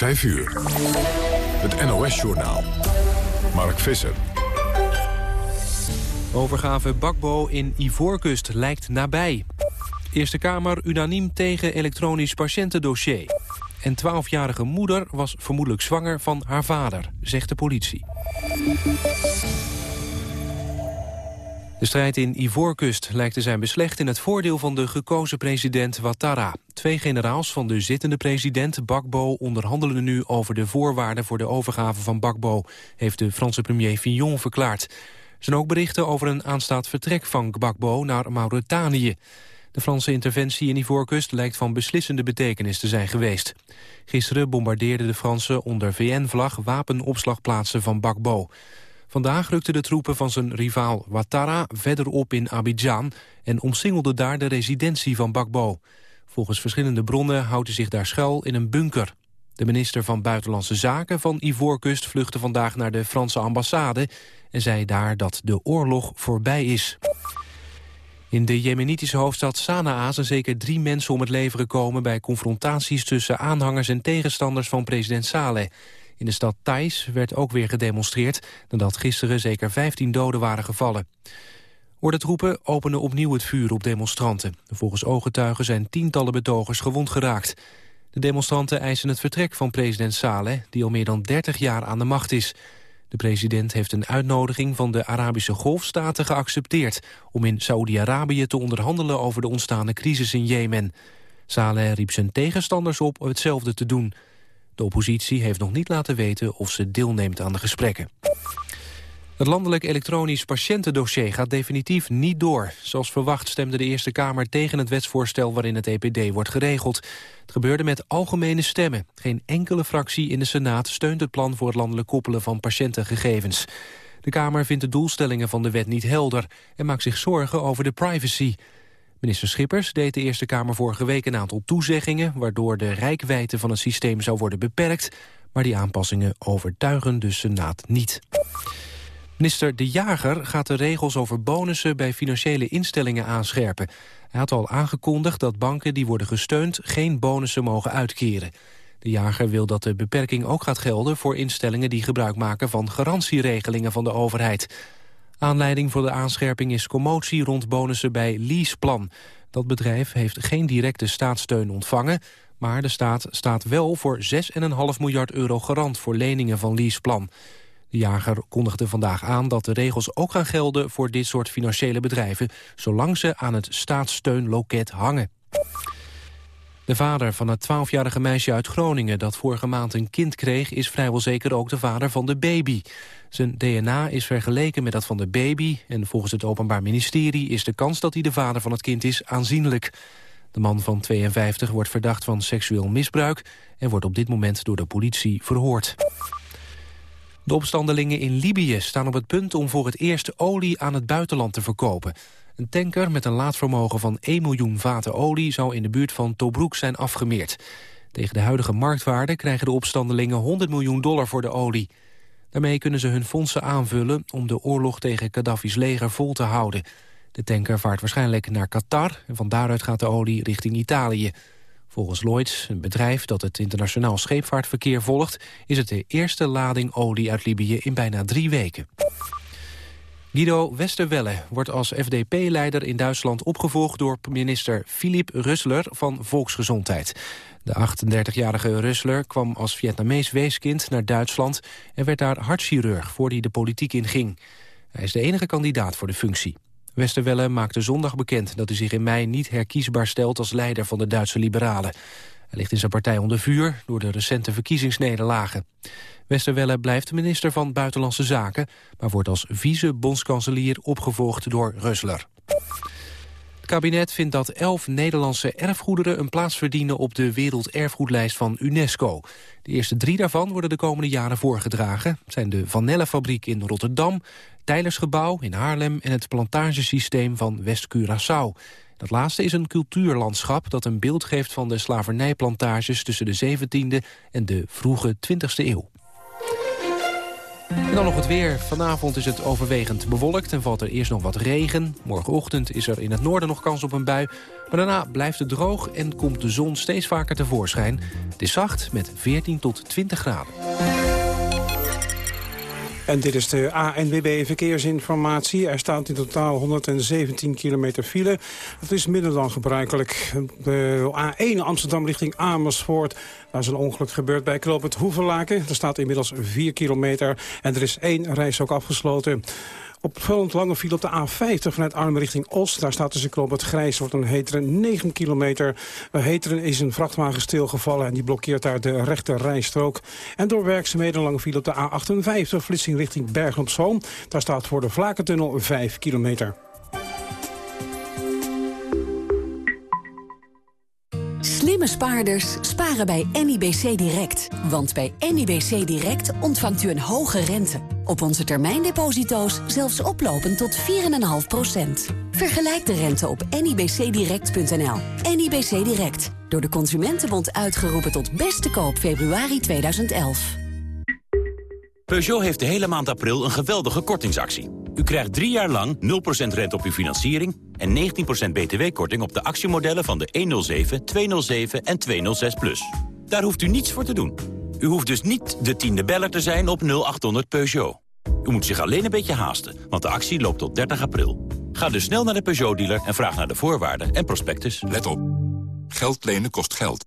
5 uur. Het NOS-journaal. Mark Visser. Overgave Bakbo in Ivoorkust lijkt nabij. Eerste Kamer unaniem tegen elektronisch patiëntendossier. En 12-jarige moeder was vermoedelijk zwanger van haar vader, zegt de politie. De strijd in Ivoorkust lijkt te zijn beslecht in het voordeel van de gekozen president Ouattara. Twee generaals van de zittende president Bakbo onderhandelen nu over de voorwaarden voor de overgave van Bakbo, heeft de Franse premier Fillon verklaard. Er zijn ook berichten over een aanstaand vertrek van Gbagbo naar Mauritanië. De Franse interventie in Ivoorkust lijkt van beslissende betekenis te zijn geweest. Gisteren bombardeerden de Fransen onder VN-vlag wapenopslagplaatsen van Bakbo. Vandaag rukten de troepen van zijn rivaal Ouattara verder op in Abidjan... en omsingelden daar de residentie van Bakbo. Volgens verschillende bronnen houdt hij zich daar schuil in een bunker. De minister van Buitenlandse Zaken van Ivoorkust vluchtte vandaag naar de Franse ambassade... en zei daar dat de oorlog voorbij is. In de jemenitische hoofdstad Sanaa zijn zeker drie mensen om het leven gekomen... bij confrontaties tussen aanhangers en tegenstanders van president Saleh. In de stad Thais werd ook weer gedemonstreerd... nadat gisteren zeker 15 doden waren gevallen. Ordentroepen openen opnieuw het vuur op demonstranten. Volgens ooggetuigen zijn tientallen betogers gewond geraakt. De demonstranten eisen het vertrek van president Saleh... die al meer dan 30 jaar aan de macht is. De president heeft een uitnodiging van de Arabische Golfstaten geaccepteerd... om in Saoedi-Arabië te onderhandelen over de ontstaande crisis in Jemen. Saleh riep zijn tegenstanders op hetzelfde te doen... De oppositie heeft nog niet laten weten of ze deelneemt aan de gesprekken. Het landelijk elektronisch patiëntendossier gaat definitief niet door. Zoals verwacht stemde de Eerste Kamer tegen het wetsvoorstel waarin het EPD wordt geregeld. Het gebeurde met algemene stemmen. Geen enkele fractie in de Senaat steunt het plan voor het landelijk koppelen van patiëntengegevens. De Kamer vindt de doelstellingen van de wet niet helder en maakt zich zorgen over de privacy. Minister Schippers deed de Eerste Kamer vorige week een aantal toezeggingen... waardoor de rijkwijde van het systeem zou worden beperkt... maar die aanpassingen overtuigen de Senaat niet. Minister De Jager gaat de regels over bonussen bij financiële instellingen aanscherpen. Hij had al aangekondigd dat banken die worden gesteund geen bonussen mogen uitkeren. De jager wil dat de beperking ook gaat gelden voor instellingen die gebruik maken van garantieregelingen van de overheid. Aanleiding voor de aanscherping is commotie rond bonussen bij Leaseplan. Dat bedrijf heeft geen directe staatssteun ontvangen... maar de staat staat wel voor 6,5 miljard euro garant voor leningen van Leaseplan. De jager kondigde vandaag aan dat de regels ook gaan gelden... voor dit soort financiële bedrijven... zolang ze aan het staatssteunloket hangen. De vader van het 12-jarige meisje uit Groningen dat vorige maand een kind kreeg... is vrijwel zeker ook de vader van de baby. Zijn DNA is vergeleken met dat van de baby... en volgens het Openbaar Ministerie is de kans dat hij de vader van het kind is aanzienlijk. De man van 52 wordt verdacht van seksueel misbruik... en wordt op dit moment door de politie verhoord. De opstandelingen in Libië staan op het punt om voor het eerst olie aan het buitenland te verkopen. Een tanker met een laadvermogen van 1 miljoen vaten olie... zou in de buurt van Tobruk zijn afgemeerd. Tegen de huidige marktwaarde krijgen de opstandelingen 100 miljoen dollar voor de olie. Daarmee kunnen ze hun fondsen aanvullen om de oorlog tegen Gaddafi's leger vol te houden. De tanker vaart waarschijnlijk naar Qatar en van daaruit gaat de olie richting Italië. Volgens Lloyds, een bedrijf dat het internationaal scheepvaartverkeer volgt... is het de eerste lading olie uit Libië in bijna drie weken. Guido Westerwelle wordt als FDP-leider in Duitsland opgevolgd door minister Philippe Russler van Volksgezondheid. De 38-jarige Russler kwam als Vietnamees weeskind naar Duitsland en werd daar hartchirurg voor hij de politiek inging. Hij is de enige kandidaat voor de functie. Westerwelle maakte zondag bekend dat hij zich in mei niet herkiesbaar stelt als leider van de Duitse liberalen. Hij ligt in zijn partij onder vuur door de recente verkiezingsnederlagen. Westerwelle blijft minister van Buitenlandse Zaken... maar wordt als vice-bondskanselier opgevolgd door Rusler. Het kabinet vindt dat elf Nederlandse erfgoederen een plaats verdienen op de werelderfgoedlijst van UNESCO. De eerste drie daarvan worden de komende jaren voorgedragen. Zijn de Vanellefabriek in Rotterdam, Tijlersgebouw in Haarlem en het plantagesysteem van West-Curaçao. Dat laatste is een cultuurlandschap dat een beeld geeft van de slavernijplantages tussen de 17e en de vroege 20e eeuw. En dan nog het weer. Vanavond is het overwegend bewolkt en valt er eerst nog wat regen. Morgenochtend is er in het noorden nog kans op een bui. Maar daarna blijft het droog en komt de zon steeds vaker tevoorschijn. Het is zacht met 14 tot 20 graden. En dit is de ANWB Verkeersinformatie. Er staat in totaal 117 kilometer file. Dat is minder dan gebruikelijk. De A1 Amsterdam richting Amersfoort. Daar is een ongeluk gebeurd bij Knoop het. Er staat inmiddels 4 kilometer en er is één reis ook afgesloten. Opvallend lange file op de A50 vanuit Arnhem richting Os. Daar staat tussen Knoop het Grijs wordt een Heteren 9 kilometer. Bij Heteren is een vrachtwagen stilgevallen en die blokkeert daar de rechte rijstrook. En door werkzaamheden lange file op de A58 flitsing richting Bergen op Zoom. Daar staat voor de Vlakentunnel 5 kilometer. Spaarders sparen bij NIBC Direct. Want bij NIBC Direct ontvangt u een hoge rente. Op onze termijndeposito's zelfs oplopend tot 4,5%. Vergelijk de rente op nibcdirect.nl. NIBC Direct. Door de Consumentenbond uitgeroepen tot beste koop februari 2011. Peugeot heeft de hele maand april een geweldige kortingsactie. U krijgt drie jaar lang 0% rente op uw financiering... en 19% btw-korting op de actiemodellen van de 107, 207 en 206 Plus. Daar hoeft u niets voor te doen. U hoeft dus niet de tiende beller te zijn op 0800 Peugeot. U moet zich alleen een beetje haasten, want de actie loopt tot 30 april. Ga dus snel naar de Peugeot-dealer en vraag naar de voorwaarden en prospectus. Let op. Geld lenen kost geld.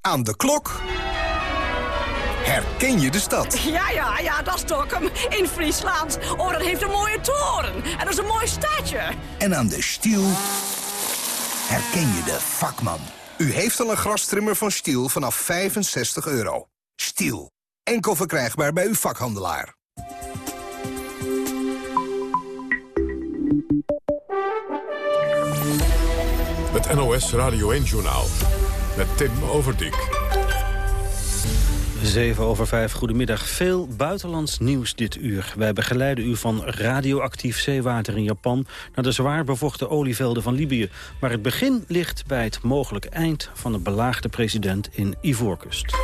Aan de klok. Herken je de stad? Ja, ja, ja, dat is Dokkum in Friesland. Oh, dat heeft een mooie toren. En dat is een mooi stadje. En aan de stiel herken je de vakman. U heeft al een grastrimmer van Stiel vanaf 65 euro. Stiel. Enkel verkrijgbaar bij uw vakhandelaar. Het NOS Radio 1-journaal. Met Tim Overdijk. 7 over 5, goedemiddag. Veel buitenlands nieuws dit uur. Wij begeleiden u van radioactief zeewater in Japan... naar de zwaar bevochten olievelden van Libië. Maar het begin ligt bij het mogelijk eind van een belaagde president in Ivoorkust.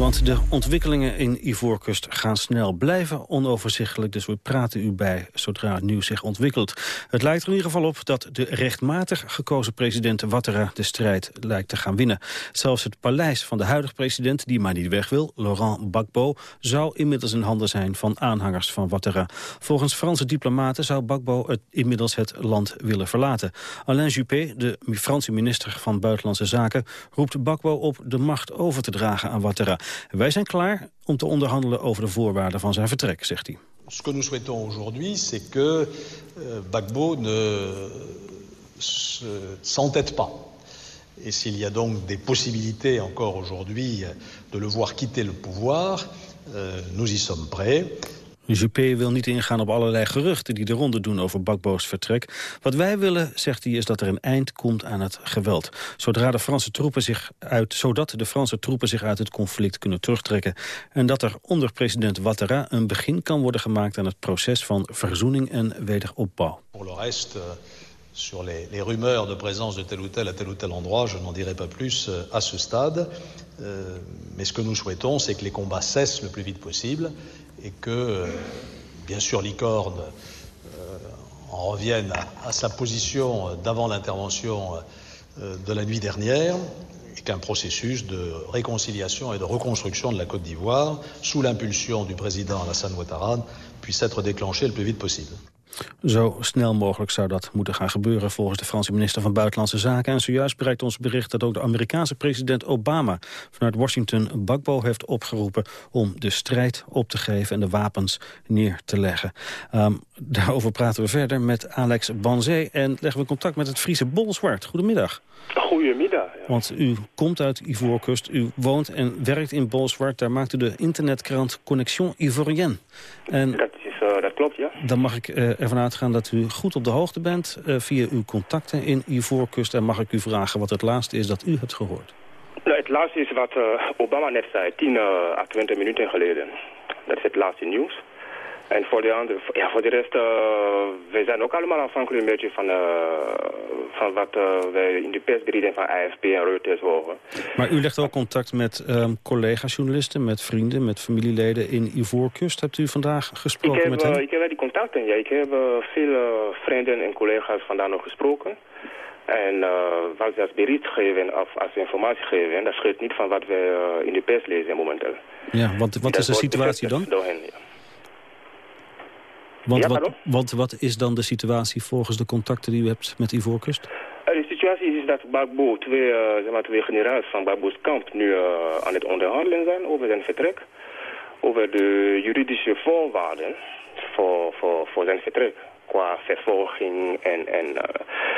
Want de ontwikkelingen in Ivoorkust gaan snel blijven onoverzichtelijk. Dus we praten u bij zodra het nieuws zich ontwikkelt. Het lijkt er in ieder geval op dat de rechtmatig gekozen president Ouattara de strijd lijkt te gaan winnen. Zelfs het paleis van de huidige president, die maar niet weg wil, Laurent Gbagbo, zou inmiddels in handen zijn van aanhangers van Ouattara. Volgens Franse diplomaten zou Gbagbo het, inmiddels het land willen verlaten. Alain Juppé, de Franse minister van Buitenlandse Zaken, roept Gbagbo op de macht over te dragen aan Ouattara. Wij zijn klaar om te onderhandelen over de voorwaarden van zijn vertrek, zegt hij. Ce que nous souhaitons aujourd'hui, c'est que euh, Gbagbo ne s'entête pas. Et s'il y a donc des possibilités encore aujourd'hui de le voir quitter le pouvoir, euh, nous y sommes prêts. Juppé wil niet ingaan op allerlei geruchten die de ronde doen over Bakbo's vertrek. Wat wij willen, zegt hij, is dat er een eind komt aan het geweld. Zodra de Franse troepen zich uit, zodat de Franse troepen zich uit het conflict kunnen terugtrekken. En dat er onder president Ouattara een begin kan worden gemaakt aan het proces van verzoening en wederopbouw. Pour le reste, euh, sur les, les, rumeurs de présence de tel ou tel à tel ou tel endroit, je n'en dirai pas plus euh, à ce stade. Euh, mais ce que nous souhaitons, c'est que les combats cessent le plus vite possible et que, euh, bien sûr, Licorne euh, en revienne à, sa position d'avant l'intervention euh, de la nuit dernière et qu'un processus de réconciliation et de reconstruction de la Côte d'Ivoire, sous l'impulsion du président Alassane Ouattara, puisse être déclenché le plus vite possible. Zo snel mogelijk zou dat moeten gaan gebeuren volgens de Franse minister van Buitenlandse Zaken. En zojuist bereikt ons bericht dat ook de Amerikaanse president Obama vanuit Washington Bakbo heeft opgeroepen om de strijd op te geven en de wapens neer te leggen. Um, daarover praten we verder met Alex Banzé en leggen we contact met het Friese Bolzwart. Goedemiddag. Goedemiddag. Ja. Want u komt uit Ivoorkust, u woont en werkt in Bolzwart. Daar maakt u de internetkrant Connexion Ivoirienne. En dat, uh, dat klopt, ja. Dan mag ik uh, ervan uitgaan dat u goed op de hoogte bent uh, via uw contacten in Ivoorkust. En mag ik u vragen wat het laatste is dat u hebt gehoord? Nou, het laatste is wat Obama net zei, 10 à 20 minuten geleden. Dat is het laatste nieuws. En voor de, andere, ja, voor de rest, uh, wij zijn ook allemaal afhankelijk een beetje van, uh, van wat uh, wij in de persberichten van AFP en Reuters horen. Maar u legt ook contact met um, collega-journalisten, met vrienden, met familieleden in Ivoorkust. Hebt u vandaag gesproken ik heb, met hen? Ik heb wel die contacten, ja. Ik heb veel vrienden en collega's vandaag nog gesproken. En uh, wat ze als bericht geven of als informatie geven, dat scheurt niet van wat we uh, in de pers lezen momenteel. Ja, want wat is de situatie dan? Door hen, ja. Want, Ja, wat, want wat is dan de situatie volgens de contacten die u hebt met Ivoorkust? Uh, de situatie is dat Bagbo, twee, uh, zeg maar, twee generaals van Bagbo's kamp nu uh, aan het onderhandelen zijn over zijn vertrek. Over de juridische voorwaarden voor, voor, voor zijn vertrek. Qua vervolging en, en uh,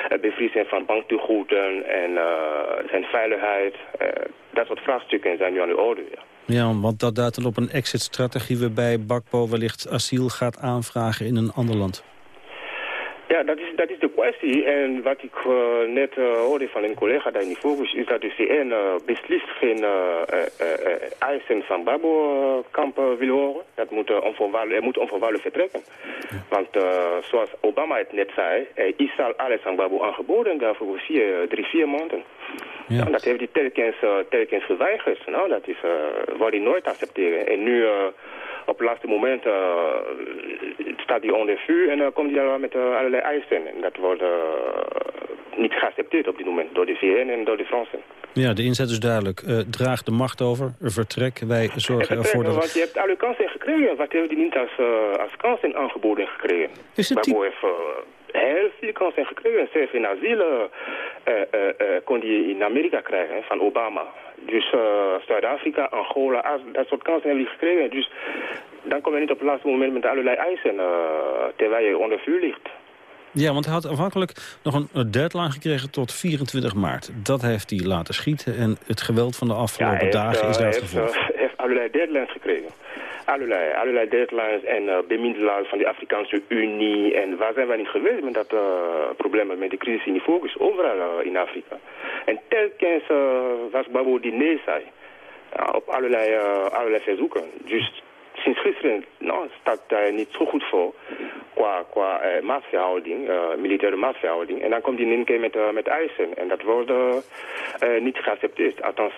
het bevriezen van banktegoeden en uh, zijn veiligheid. Uh, dat soort vraagstukken zijn nu aan de orde. Ja. Ja, want dat duidt dan op een exit-strategie waarbij Bakbo wellicht asiel gaat aanvragen in een ander land. Ja, dat is, dat is de kwestie. En wat ik uh, net uh, hoorde van een collega daar in focus is dat de CN uh, beslist geen eisen van Babo-kamp wil horen. Dat moet, onvoorwaardelijk, moet onvoorwaardelijk vertrekken. Want zoals Obama het net zei, is al alles aan Babo aangeboden daarvoor vier, drie, vier maanden. Ja. En dat heeft hij telkens, telkens geweigerd. Nou, dat is, wat hij nooit accepteren. En nu op het laatste moment uh, staat hij onder vuur en dan uh, komt hij daar met uh, allerlei eisen. En dat wordt niet geaccepteerd op dit moment door de VN en door de Fransen. Ja, de inzet is duidelijk. draag de macht over, vertrek, wij zorgen ervoor dat... Want je hebt alle kansen gekregen. Wat heeft hij niet als, als kansen aangeboden gekregen? Is het die... heeft heel veel kansen gekregen. Zelfs in asiel kon hij in Amerika krijgen van Obama. Dus uh, Zuid-Afrika, Angola, dat soort kansen hebben die gekregen. Dus dan kom je niet op het laatste moment met allerlei eisen, uh, terwijl je onder vuur ligt. Ja, want hij had afhankelijk nog een deadline gekregen tot 24 maart. Dat heeft hij laten schieten en het geweld van de afgelopen ja, dagen is daar het heeft, gevolg. Hij heeft allerlei deadlines gekregen. Allerlei, allerlei deadlines en uh, bemiddelaars van de Afrikaanse Unie. En waar zijn wij niet geweest met dat uh, probleem met de crisis in die focus? Overal uh, in Afrika. En telkens was Babo die nee zei. op allerlei, allerlei verzoeken. Dus sinds gisteren nou, staat hij niet zo goed voor qua, qua machtsverhouding, uh, militaire machtsverhouding. En dan komt hij in één keer met, uh, met eisen. En dat wordt niet geaccepteerd. Althans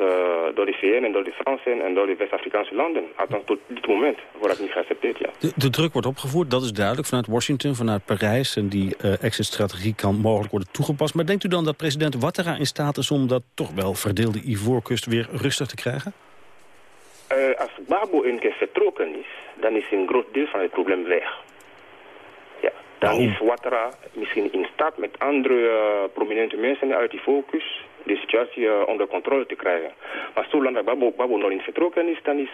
door de VN en door de Fransen en door de West-Afrikaanse landen. Althans tot dit moment wordt dat niet geaccepteerd. De, druk wordt opgevoerd, dat is duidelijk, vanuit Washington, vanuit Parijs. En die exit-strategie kan mogelijk worden toegepast. Maar denkt u dan dat president Ouattara in staat is om dat toch wel verdeelde Ivoorkust weer rustig te krijgen? Uh, als Babo een keer vertrokken is, dan is een groot deel van het probleem weg. Ja, dan is Ouattara misschien in staat met andere uh, prominente mensen uit die focus de situatie uh, onder controle te krijgen. Maar zolang Babo, Babo nog niet vertrokken is, dan is,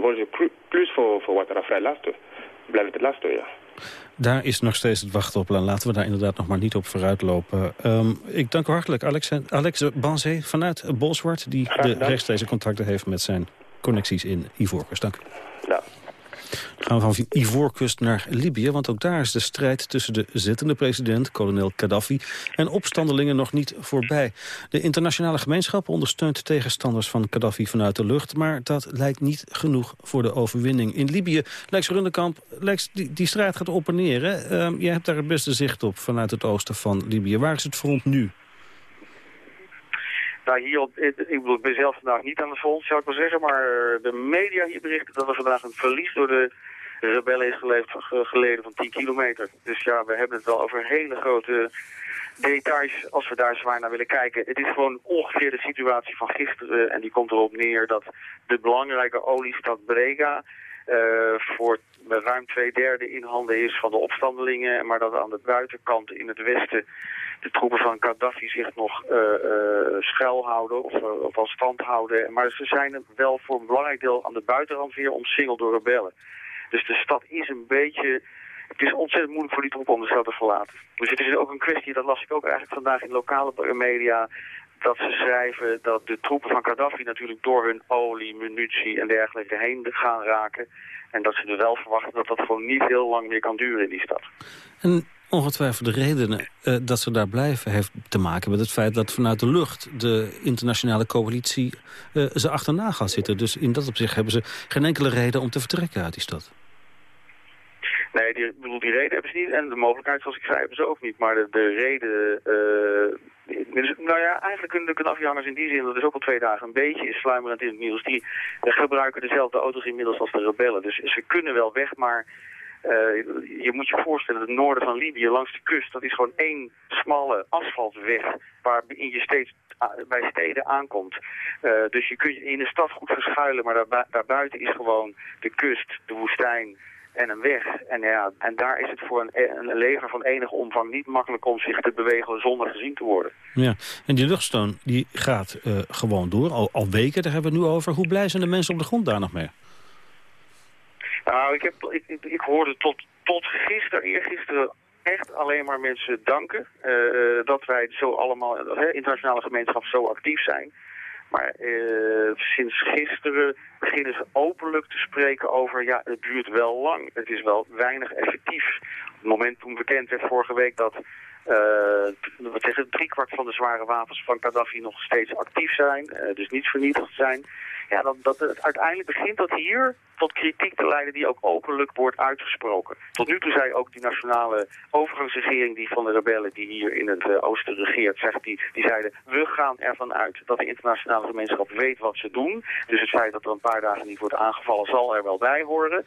wordt het plus voor, voor Ouattara vrij lastig. Blijft het lastig, ja. Daar is nog steeds het wachten op. Laten we daar inderdaad nog maar niet op vooruitlopen. Um, ik dank u hartelijk, Alex, Alex Banzé vanuit Bolsward... die de rechtstreekse contacten heeft met zijn connecties in Ivoorkust. Dank u. Dan gaan we van Ivoorkust naar Libië, want ook daar is de strijd tussen de zittende president, kolonel Gaddafi, en opstandelingen nog niet voorbij. De internationale gemeenschap ondersteunt tegenstanders van Gaddafi vanuit de lucht, maar dat lijkt niet genoeg voor de overwinning. In Libië, Lex Rundekamp, Lex, die, die strijd gaat op en neer. Hè? Uh, jij hebt daar het beste zicht op vanuit het oosten van Libië. Waar is het front nu? Hier, ik, ik ben zelf vandaag niet aan de front, zou ik wel zeggen, maar de media hier berichten dat er vandaag een verlies door de rebellen is geleden van 10 kilometer. Dus ja, we hebben het wel over hele grote details als we daar zwaar naar willen kijken. Het is gewoon ongeveer de situatie van gisteren en die komt erop neer dat de belangrijke oliestad Brega voor ruim twee derde in handen is van de opstandelingen, maar dat aan de buitenkant in het westen de troepen van Gaddafi zich nog uh, uh, schuilhouden of, uh, of stand houden. Maar ze zijn wel voor een belangrijk deel aan de buitenrand weer omsingeld door rebellen. Dus de stad is een beetje... Het is ontzettend moeilijk voor die troepen om de stad te verlaten. Dus het is ook een kwestie, dat las ik ook eigenlijk vandaag in lokale media... dat ze schrijven dat de troepen van Gaddafi natuurlijk door hun olie, munitie en dergelijke heen gaan raken. En dat ze er wel verwachten dat dat gewoon niet heel lang meer kan duren in die stad. En ongetwijfeld de redenen uh, dat ze daar blijven... heeft te maken met het feit dat vanuit de lucht... de internationale coalitie uh, ze achterna gaat zitten. Dus in dat opzicht hebben ze geen enkele reden om te vertrekken uit die stad. Nee, die, bedoel, die reden hebben ze niet. En de mogelijkheid, zoals ik zei, hebben ze ook niet. Maar de, de reden... Uh, nou ja, eigenlijk kunnen de afjangers in die zin, dat is ook al twee dagen een beetje is sluimerend in het nieuws. Die gebruiken dezelfde auto's inmiddels als de rebellen. Dus ze kunnen wel weg, maar uh, je moet je voorstellen, het noorden van Libië langs de kust, dat is gewoon één smalle asfaltweg waarin je steeds bij steden aankomt. Dus je kunt in de stad goed verschuilen, maar daar, daarbuiten is gewoon de kust, de woestijn en een weg. En, ja, en daar is het voor een, een leger van enige omvang niet makkelijk om zich te bewegen zonder gezien te worden. Ja, en die luchtsteun die gaat uh, gewoon door, al, al weken, daar hebben we het nu over. Hoe blij zijn de mensen op de grond daar nog mee? Nou, ik, heb, ik, ik, hoorde tot, tot gisteren, eergisteren echt alleen maar mensen danken uh, dat wij zo allemaal, de internationale gemeenschap, zo actief zijn. Maar uh, sinds gisteren beginnen ze openlijk te spreken over, ja, het duurt wel lang. Het is wel weinig effectief. Op het moment toen bekend werd vorige week dat uh, tegen driekwart van de zware wapens van Gaddafi nog steeds actief zijn, uh, dus niet vernietigd zijn ja, dat, het uiteindelijk begint dat hier tot kritiek te leiden die ook openlijk wordt uitgesproken. Tot nu toe zei ook die nationale overgangsregering die van de rebellen die hier in het uh, oosten regeert, zegt die, die zeiden we gaan ervan uit dat de internationale gemeenschap weet wat ze doen. Dus het feit dat er een paar dagen niet wordt aangevallen zal er wel bij horen.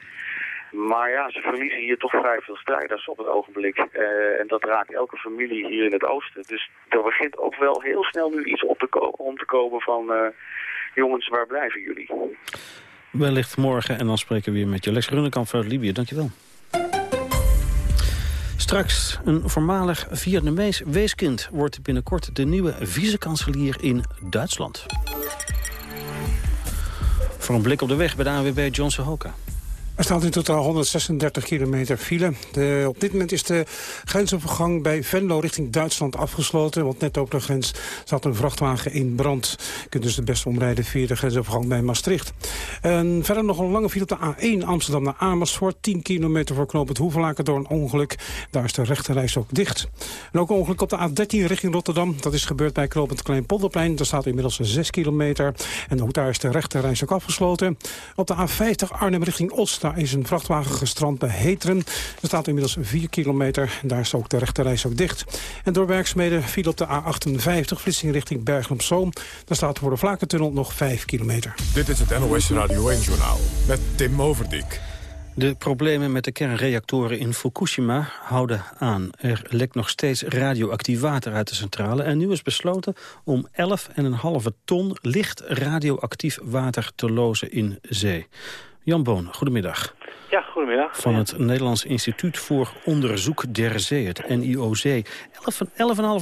Maar ja, ze verliezen hier toch vrij veel strijders op het ogenblik. Uh, en dat raakt elke familie hier in het oosten. Dus er begint ook wel heel snel nu iets op te om te komen van... Uh, jongens, waar blijven jullie? Wellicht morgen en dan spreken we weer met je. Lex Runnekamp vanuit Libië, dankjewel. Straks, een voormalig Vietnamees weeskind wordt binnenkort de nieuwe vicekanselier in Duitsland. Voor een blik op de weg bij de AWB Johnson Hoka. Er staat in totaal 136 kilometer file. De, op dit moment is de grensovergang bij Venlo richting Duitsland afgesloten. Want net op de grens zat een vrachtwagen in brand. Je kunt dus het beste omrijden via de grensovergang bij Maastricht. En verder nog een lange file op de A1 Amsterdam naar Amersfoort. 10 kilometer voor knooppunt Hoevelaken door een ongeluk. Daar is de rechterreis ook dicht. En ook een ongeluk op de A13 richting Rotterdam. Dat is gebeurd bij knooppunt Kleinpolderplein. Daar staat inmiddels 6 kilometer. En ook daar is de rechterreis ook afgesloten. Op de A50 Arnhem richting Oost daar is een vrachtwagen gestrand bij Heteren. Er staat inmiddels 4 kilometer. Daar is ook de rechterreis ook dicht. En door werkzaamheden viel op de A58 flitsing richting Bergen op Zoom. Daar staat voor de Vlakentunnel nog 5 kilometer. Dit is het NOS Radio 1-journaal met Tim Overdijk. De problemen met de kernreactoren in Fukushima houden aan. Er lekt nog steeds radioactief water uit de centrale... en nu is besloten om 11,5 ton licht radioactief water te lozen in zee. Jan Boon, goedemiddag. Ja, goedemiddag. Van het Nederlands Instituut voor Onderzoek der Zee, het NIOC.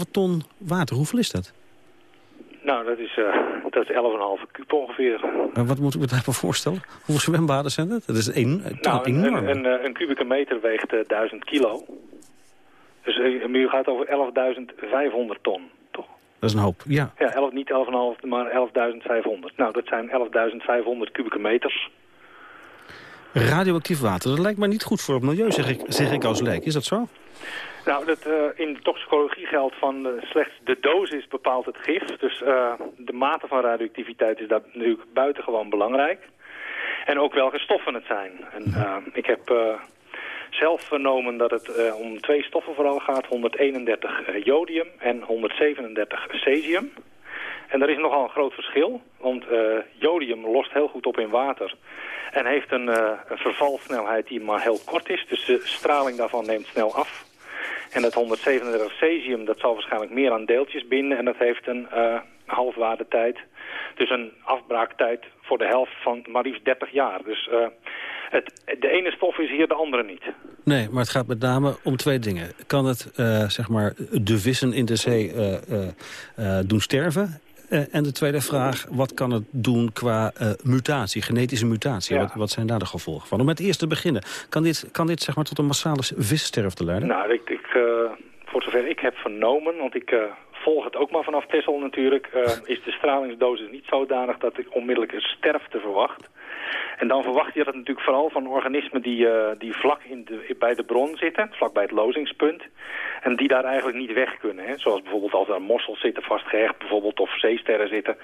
11,5 ton water, hoeveel is dat? Nou, dat is, uh, dat is 11,5 kuub ongeveer. Maar wat moeten we daarbij voorstellen? Hoeveel zwembaden zijn dat? Dat is een, nou, enorm. Een, een, een, kubieke meter weegt uh, eh, 1000 kilo. Dus uh, nu gaat over 11.500 ton, toch? Dat is een hoop, ja. Ja, 11, niet 11,5, maar 11.500. Nou, dat zijn 11.500 kubieke meters. Radioactief water, dat lijkt mij niet goed voor het milieu, zeg ik, zeg ik als leek. Is dat zo? Nou, dat, uh, in de toxicologie geldt van uh, slechts de dosis bepaalt het gif. Dus uh, de mate van radioactiviteit is dat natuurlijk buitengewoon belangrijk. En ook welke stoffen het zijn. En, ik heb zelf vernomen dat het om twee stoffen vooral gaat. 131 jodium en 137 cesium. En er is nogal een groot verschil, want jodium lost heel goed op in water. En heeft een, uh, een vervalsnelheid die maar heel kort is. Dus de straling daarvan neemt snel af. En dat 137 cesium, dat zal waarschijnlijk meer aan deeltjes binden. En dat heeft een uh, halfwaardetijd. Dus een afbraaktijd voor de helft van maar liefst 30 jaar. Dus uh, het, de ene stof is hier de andere niet. Nee, maar het gaat met name om twee dingen. Kan het zeg maar de vissen in de zee doen sterven? Uh, en de tweede vraag, wat kan het doen qua uh, mutatie, genetische mutatie? Ja. Wat, wat, zijn daar de gevolgen van? Om met eerst te beginnen, kan dit, kan dit zeg maar, tot een massale vissterfte leiden? Nou, ik, ik, uh, voor zover ik heb vernomen, want ik volg het ook maar vanaf Texel natuurlijk... is de stralingsdosis niet zodanig dat ik onmiddellijk een sterfte verwacht. En dan verwacht je dat natuurlijk vooral van organismen die, uh, die vlak in de, bij de bron zitten, vlak bij het lozingspunt. En die daar eigenlijk niet weg kunnen. Hè? Zoals bijvoorbeeld als er mossels zitten vastgehecht bijvoorbeeld, of zeesterren zitten.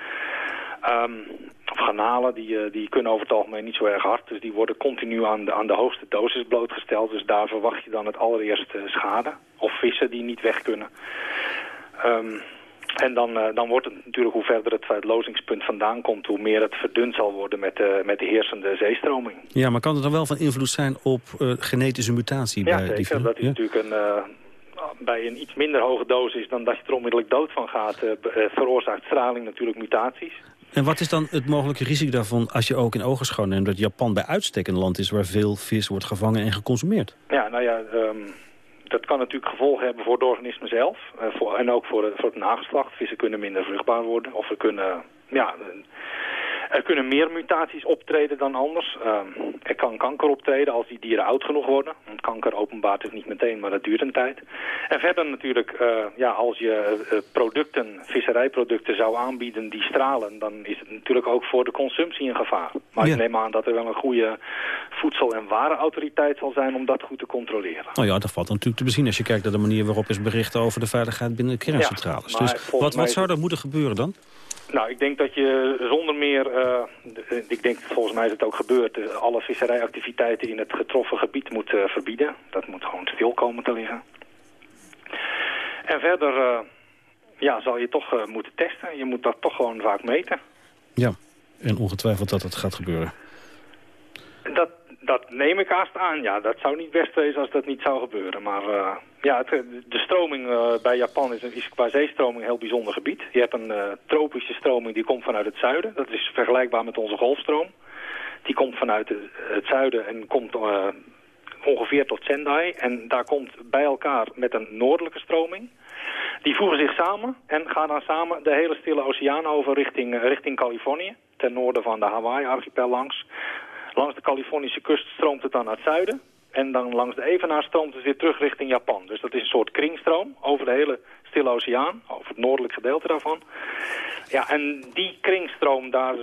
Um, of garnalen, die, die kunnen over het algemeen niet zo erg hard. Dus die worden continu aan de, aan de hoogste dosis blootgesteld. Dus daar verwacht je dan het allereerste schade. Of vissen die niet weg kunnen. Ehm, en dan, uh, dan wordt het natuurlijk hoe verder het, het lozingspunt vandaan komt... hoe meer het verdund zal worden met, de met de heersende zeestroming. Ja, maar kan het dan wel van invloed zijn op uh, genetische mutatie? Ja, bij zeker. Die, dat is ja? natuurlijk een, uh, bij een iets minder hoge dosis... dan dat je er onmiddellijk dood van gaat... veroorzaakt straling natuurlijk mutaties. En wat is dan het mogelijke risico daarvan als je ook in ogenschouw neemt... dat Japan bij uitstek een land is waar veel vis wordt gevangen en geconsumeerd? Ja, nou ja... Um, dat kan natuurlijk gevolgen hebben voor het organisme zelf. Uh, voor, en ook voor, voor het nageslacht. Vissen kunnen minder vruchtbaar worden. Of er kunnen, ja, er kunnen meer mutaties optreden dan anders. Uh, er kan kanker optreden als die dieren oud genoeg worden. Want kanker openbaart zich niet meteen, maar dat duurt een tijd. En verder natuurlijk, uh, ja, als je uh, producten, visserijproducten zou aanbieden die stralen... dan is het natuurlijk ook voor de consumptie een gevaar. Maar ja. ik neem aan dat er wel een goede voedsel- en warenautoriteit zal zijn om dat goed te controleren. Nou ja, dat valt natuurlijk te bezien als je kijkt naar de manier waarop is bericht over de veiligheid binnen de kerncentrales. Ja, dus wat, wat zou er moeten gebeuren dan? Nou, ik denk dat je zonder meer, uh, ik denk volgens mij is het ook gebeurd, uh, alle visserijactiviteiten in het getroffen gebied moet uh, verbieden. Dat moet gewoon stil komen te liggen. En verder, ja, zal je toch moeten testen. Je moet dat toch gewoon vaak meten. Ja, en ongetwijfeld dat het gaat gebeuren. Dat, dat neem ik haast aan. Ja, dat zou niet best wezen als dat niet zou gebeuren. Maar uh, ja, de stroming uh, bij Japan is, is qua zeestroming een heel bijzonder gebied. Je hebt een uh, tropische stroming die komt vanuit het zuiden. Dat is vergelijkbaar met onze golfstroom. Die komt vanuit het, het zuiden en komt ongeveer tot Sendai. En daar komt bij elkaar met een noordelijke stroming. Die voegen zich samen en gaan dan samen de hele stille oceaan over richting, richting Californië. Ten noorden van de Hawaii-archipel langs. Langs de Californische kust stroomt het dan naar het zuiden. En dan langs de Evenaar stroomt het weer terug richting Japan. Dus dat is een soort kringstroom over de hele Stille Oceaan. Over het noordelijk gedeelte daarvan. Ja, en die kringstroom, daar,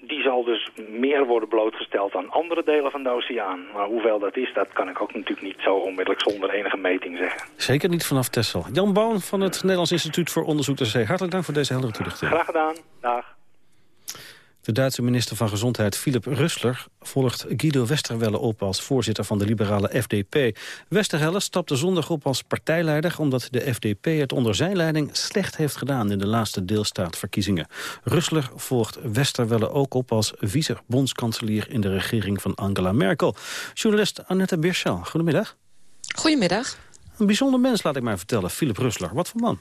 die zal dus meer worden blootgesteld dan andere delen van de oceaan. Maar hoeveel dat is, dat kan ik ook natuurlijk niet zo onmiddellijk zonder enige meting zeggen. Zeker niet vanaf Texel. Jan Boon van het Nederlands Instituut voor Onderzoek ter Zee. Hartelijk dank voor deze heldere toelichting. Graag gedaan. Dag. De Duitse minister van Gezondheid Philip Rüssler volgt Guido Westerwelle op als voorzitter van de liberale FDP. Westerwelle stapte zondag op als partijleider omdat de FDP het onder zijn leiding slecht heeft gedaan in de laatste deelstaatverkiezingen. Rüssler volgt Westerwelle ook op als vice-bondskanselier in de regering van Angela Merkel. Journalist Annette Birschel, goedemiddag. Goedemiddag. Een bijzonder mens, laat ik maar vertellen, Philip Rüssler. Wat voor man?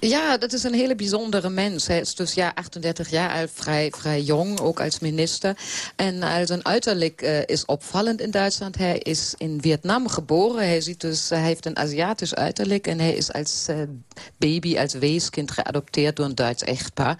Ja, dat is een hele bijzondere mens. Hij is dus ja, 38 jaar oud, vrij, vrij jong, ook als minister. En uh, zijn uiterlijk uh, is opvallend in Duitsland. Hij is in Vietnam geboren. Hij, ziet dus, hij heeft een Aziatisch uiterlijk. En hij is als uh, baby, als weeskind geadopteerd door een Duits echtpaar.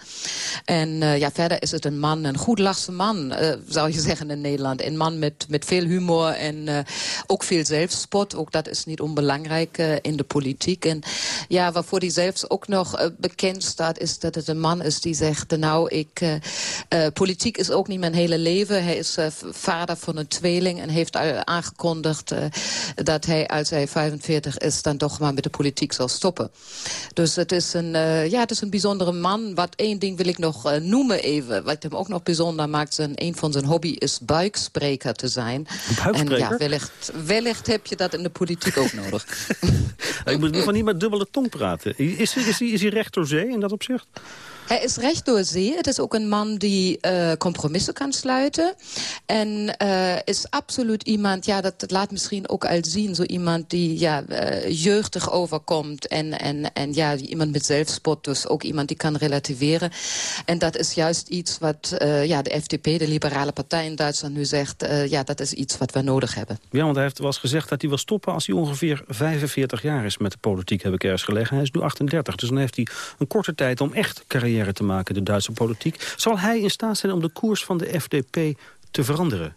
En ja, verder is het een man, een goed lachse man, zou je zeggen in Nederland. Een man met, met veel humor en ook veel zelfspot. Ook dat is niet onbelangrijk in de politiek. En ja, waarvoor hij zelfs ook nog uh, bekend staat... is dat het een man is die zegt... nou, ik, uh, uh, politiek is ook niet mijn hele leven. Hij is vader van een tweeling en heeft aangekondigd... dat hij als hij 45 is dan toch maar met de politiek zal stoppen. Dus het is een, ja, het is een bijzondere man. Wat één ding wil ik nog noemen even. Wat hem ook nog bijzonder maakt... Zijn, een van zijn hobby is buikspreker te zijn. Buikspreker? En ja, wellicht, wellicht heb je dat in de politiek ook nodig. ik moet in ieder geval niet met dubbele tong praten. Is, is, is hij recht door in dat opzicht? Hij is recht door zee. Het is ook een man die uh, compromissen kan sluiten. En uh, is absoluut iemand, ja, dat, laat misschien ook al zien... zo iemand die ja, uh, jeugdig overkomt. En, en, en ja, iemand met zelfspot, dus ook iemand die kan relativeren. En dat is juist iets wat ja, de FDP, de liberale partij in Duitsland, nu zegt... ja, dat is iets wat we nodig hebben. Ja, want hij heeft wel eens gezegd dat hij wil stoppen... als hij ongeveer 45 jaar is met de politiek, heb ik ergens. Hij is nu 38, dus dan heeft hij een korte tijd om echt carrière te maken, de Duitse politiek. Zal hij in staat zijn om de koers van de FDP te veranderen?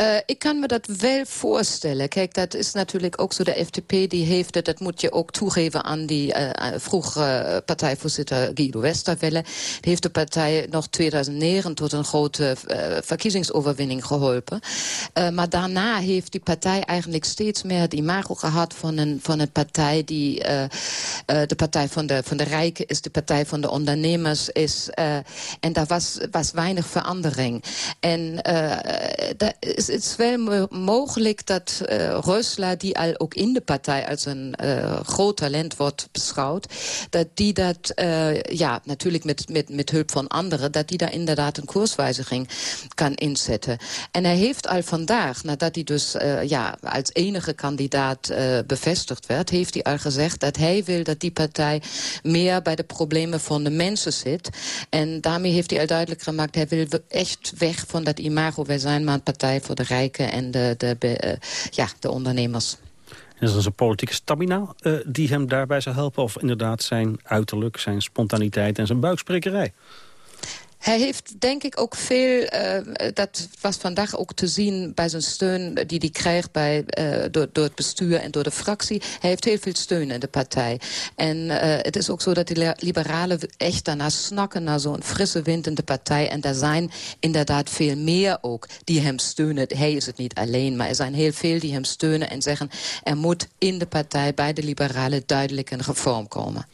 Uh, ik kan me dat wel voorstellen. Kijk, dat is natuurlijk ook zo. De FDP die heeft het, dat moet je ook toegeven aan die uh, vroegere partijvoorzitter Guido Westerwelle. Die heeft de partij nog 2009 tot een grote verkiezingsoverwinning geholpen. maar daarna heeft die partij eigenlijk steeds meer het imago gehad van een, van een partij die de partij van de, van de rijken is, de partij van de ondernemers is. en daar was, was weinig verandering. En daar is het wel mogelijk dat uh, die al ook in de partij als een uh, groot talent wordt beschouwd, dat die dat, uh, ja, natuurlijk met, met, met hulp van anderen, dat die daar inderdaad een koerswijziging kan inzetten. En hij heeft al vandaag, nadat hij dus ja, als enige kandidaat bevestigd werd, heeft hij al gezegd dat hij wil dat die partij meer bij de problemen van de mensen zit. En daarmee heeft hij al duidelijk gemaakt, hij wil echt weg van dat imago, wij zijn maar partij voor de rijken en de, de, uh, ja, de ondernemers. En is dat een politieke stamina uh, die hem daarbij zou helpen? Of inderdaad zijn uiterlijk, zijn spontaniteit en zijn buiksprekerij? Hij heeft denk ik ook veel, uh, dat was vandaag ook te zien bij zijn steun die hij krijgt bij, uh, door, door het bestuur en door de fractie. Hij heeft heel veel steun in de partij. En uh, het is ook zo dat de liberalen echt daarna snakken naar zo'n frisse wind in de partij. En er zijn inderdaad veel meer ook die hem steunen. Hij is het niet alleen, maar er zijn heel veel die hem steunen en zeggen... er moet in de partij bij de liberalen duidelijk een reform komen.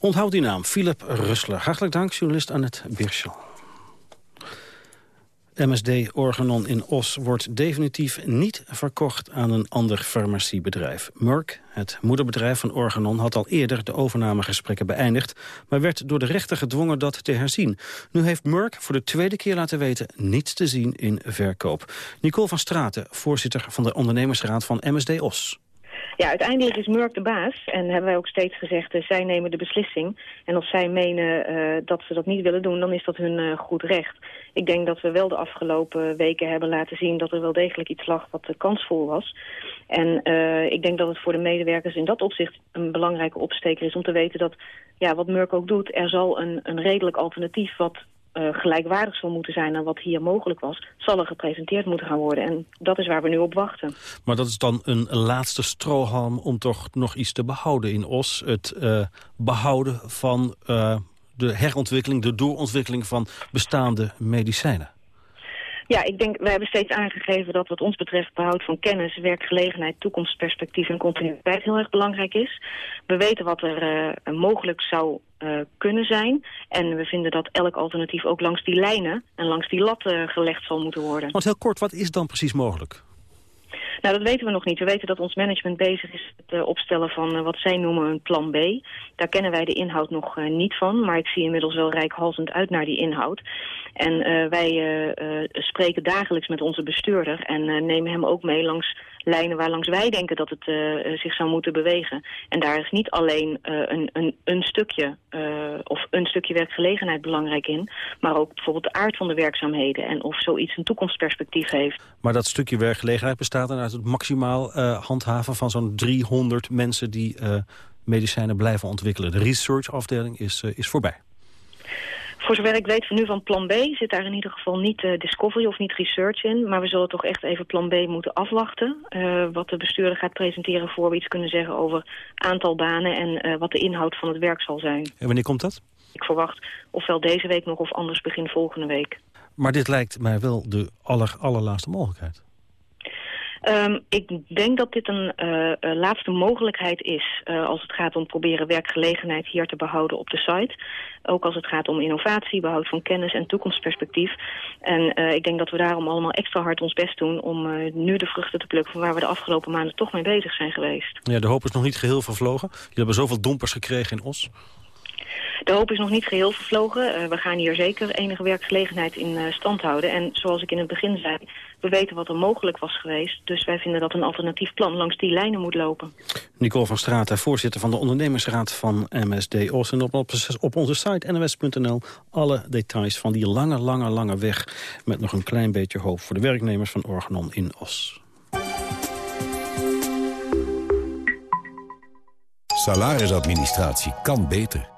Onthoud die naam, Philip Russler. Hartelijk dank, journalist Annette Birschel. MSD Organon in Os wordt definitief niet verkocht aan een ander farmaciebedrijf. Merck, het moederbedrijf van Organon, had al eerder de overnamegesprekken beëindigd, maar werd door de rechter gedwongen dat te herzien. Nu heeft Merck voor de tweede keer laten weten niets te zien in verkoop. Nicole van Straten, voorzitter van de ondernemersraad van MSD Os. Ja, uiteindelijk is Merck de baas. En hebben wij ook steeds gezegd, uh, zij nemen de beslissing. En als zij menen uh, dat ze dat niet willen doen, dan is dat hun uh, goed recht. Ik denk dat we wel de afgelopen weken hebben laten zien... dat er wel degelijk iets lag wat kansvol was. En ik denk dat het voor de medewerkers in dat opzicht... een belangrijke opsteker is om te weten dat... ja, wat Merck ook doet, er zal een, een redelijk alternatief... wat uh, gelijkwaardig zal moeten zijn aan wat hier mogelijk was... zal er gepresenteerd moeten gaan worden. En dat is waar we nu op wachten. Maar dat is dan een laatste strohalm om toch nog iets te behouden in Os. Het uh, behouden van uh, de herontwikkeling, de doorontwikkeling van bestaande medicijnen. Ja, ik denk, wij hebben steeds aangegeven dat wat ons betreft behoud van kennis, werkgelegenheid, toekomstperspectief en continuïteit heel erg belangrijk is. We weten wat er uh, mogelijk zou uh, kunnen zijn. En we vinden dat elk alternatief ook langs die lijnen en langs die lat uh, gelegd zal moeten worden. Want heel kort, wat is dan precies mogelijk? Nou, dat weten we nog niet. We weten dat ons management bezig is met het opstellen van wat zij noemen een plan B. Daar kennen wij de inhoud nog niet van, maar ik zie inmiddels wel rijkhalsend uit naar die inhoud. En uh, wij spreken dagelijks met onze bestuurder en nemen hem ook mee langs lijnen waar langs wij denken dat het uh, zich zou moeten bewegen. En daar is niet alleen uh, een, een, een, stukje of een stukje werkgelegenheid belangrijk in, maar ook bijvoorbeeld de aard van de werkzaamheden en of zoiets een toekomstperspectief heeft. Maar dat stukje werkgelegenheid bestaat dan uit het maximaal handhaven van zo'n 300 mensen die medicijnen blijven ontwikkelen. De researchafdeling is, is voorbij. Voor zover ik weet van nu van plan B zit daar in ieder geval niet uh, discovery of niet research in. Maar we zullen toch echt even plan B moeten afwachten. Uh, wat de bestuurder gaat presenteren voor we iets kunnen zeggen over aantal banen en uh, wat de inhoud van het werk zal zijn. En wanneer komt dat? Ik verwacht ofwel deze week nog of anders begin volgende week. Maar dit lijkt mij wel de aller, allerlaatste mogelijkheid. Um, ik denk dat dit een uh, laatste mogelijkheid is uh, als het gaat om proberen werkgelegenheid hier te behouden op de site. Ook als het gaat om innovatie, behoud van kennis en toekomstperspectief. En ik denk dat we daarom allemaal extra hard ons best doen om nu de vruchten te plukken van waar we de afgelopen maanden toch mee bezig zijn geweest. Ja, de hoop is nog niet geheel vervlogen. Jullie hebben zoveel dompers gekregen in Os. De hoop is nog niet geheel vervlogen. Uh, we gaan hier zeker enige werkgelegenheid in uh, stand houden. En zoals ik in het begin zei, we weten wat er mogelijk was geweest. Dus wij vinden dat een alternatief plan langs die lijnen moet lopen. Nicole van Straten, voorzitter van de ondernemersraad van MSD Os. En op, op, op onze site nws.nl alle details van die lange, lange, lange weg... met nog een klein beetje hoop voor de werknemers van Organon in Os. Salarisadministratie kan beter.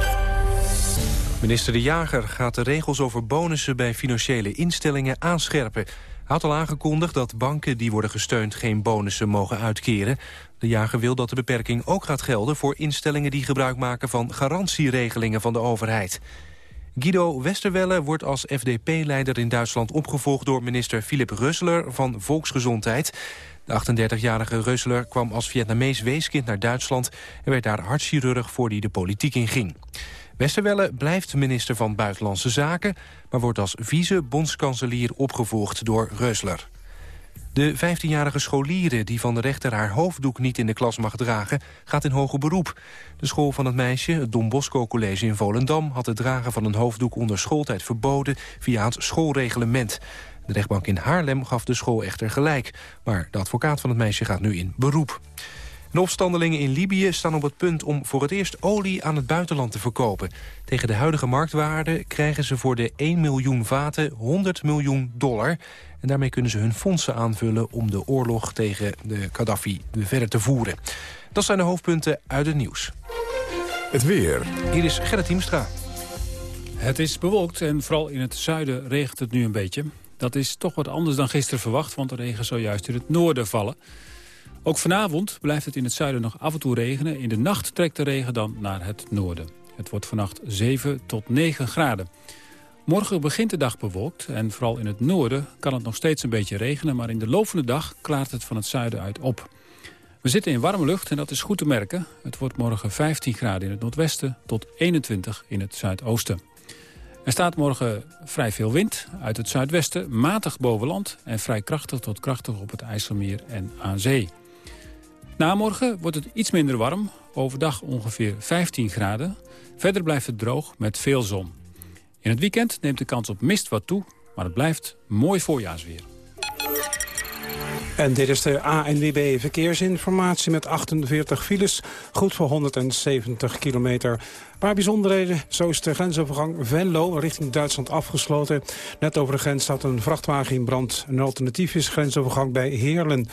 Minister De Jager gaat de regels over bonussen bij financiële instellingen aanscherpen. Hij had al aangekondigd dat banken die worden gesteund geen bonussen mogen uitkeren. De Jager wil dat de beperking ook gaat gelden voor instellingen die gebruik maken van garantieregelingen van de overheid. Guido Westerwelle wordt als FDP-leider in Duitsland opgevolgd door minister Philip Rösler van Volksgezondheid. De 38-jarige Rösler kwam als Vietnamees weeskind naar Duitsland en werd daar hartchirurg voor hij de politiek inging. Westerwelle blijft minister van Buitenlandse Zaken... maar wordt als vice-bondskanselier opgevolgd door Reusler. De 15-jarige scholieren die van de rechter haar hoofddoek niet in de klas mag dragen... gaat in hoger beroep. De school van het meisje, het Don Bosco College in Volendam... had het dragen van een hoofddoek onder schooltijd verboden via het schoolreglement. De rechtbank in Haarlem gaf de school echter gelijk. Maar de advocaat van het meisje gaat nu in beroep. De opstandelingen in Libië staan op het punt om voor het eerst olie aan het buitenland te verkopen. Tegen de huidige marktwaarde krijgen ze voor de 1 miljoen vaten 100 miljoen dollar. En daarmee kunnen ze hun fondsen aanvullen om de oorlog tegen de Gaddafi verder te voeren. Dat zijn de hoofdpunten uit het nieuws. Het weer. Hier is Gerrit Hiemstra. Het is bewolkt en vooral in het zuiden regent het nu een beetje. Dat is toch wat anders dan gisteren verwacht, want de regen zou juist in het noorden vallen. Ook vanavond blijft het in het zuiden nog af en toe regenen. In de nacht trekt de regen dan naar het noorden. Het wordt vannacht 7 tot 9 graden. Morgen begint de dag bewolkt en vooral in het noorden kan het nog steeds een beetje regenen... maar in de loop dag klaart het van het zuiden uit op. We zitten in warme lucht en dat is goed te merken. Het wordt morgen 15 graden in het noordwesten tot 21 in het zuidoosten. Er staat morgen vrij veel wind uit het zuidwesten, matig boven land... en vrij krachtig tot krachtig op het IJsselmeer en aan zee. Na morgen wordt het iets minder warm, overdag ongeveer 15 graden. Verder blijft het droog met veel zon. In het weekend neemt de kans op mist wat toe, maar het blijft mooi voorjaarsweer. En dit is de ANWB Verkeersinformatie met 48 files. Goed voor 170 kilometer. Een paar bijzonderheden. Zo is de grensovergang Venlo richting Duitsland afgesloten. Net over de grens staat een vrachtwagen in brand. Een alternatief is grensovergang bij Heerlen.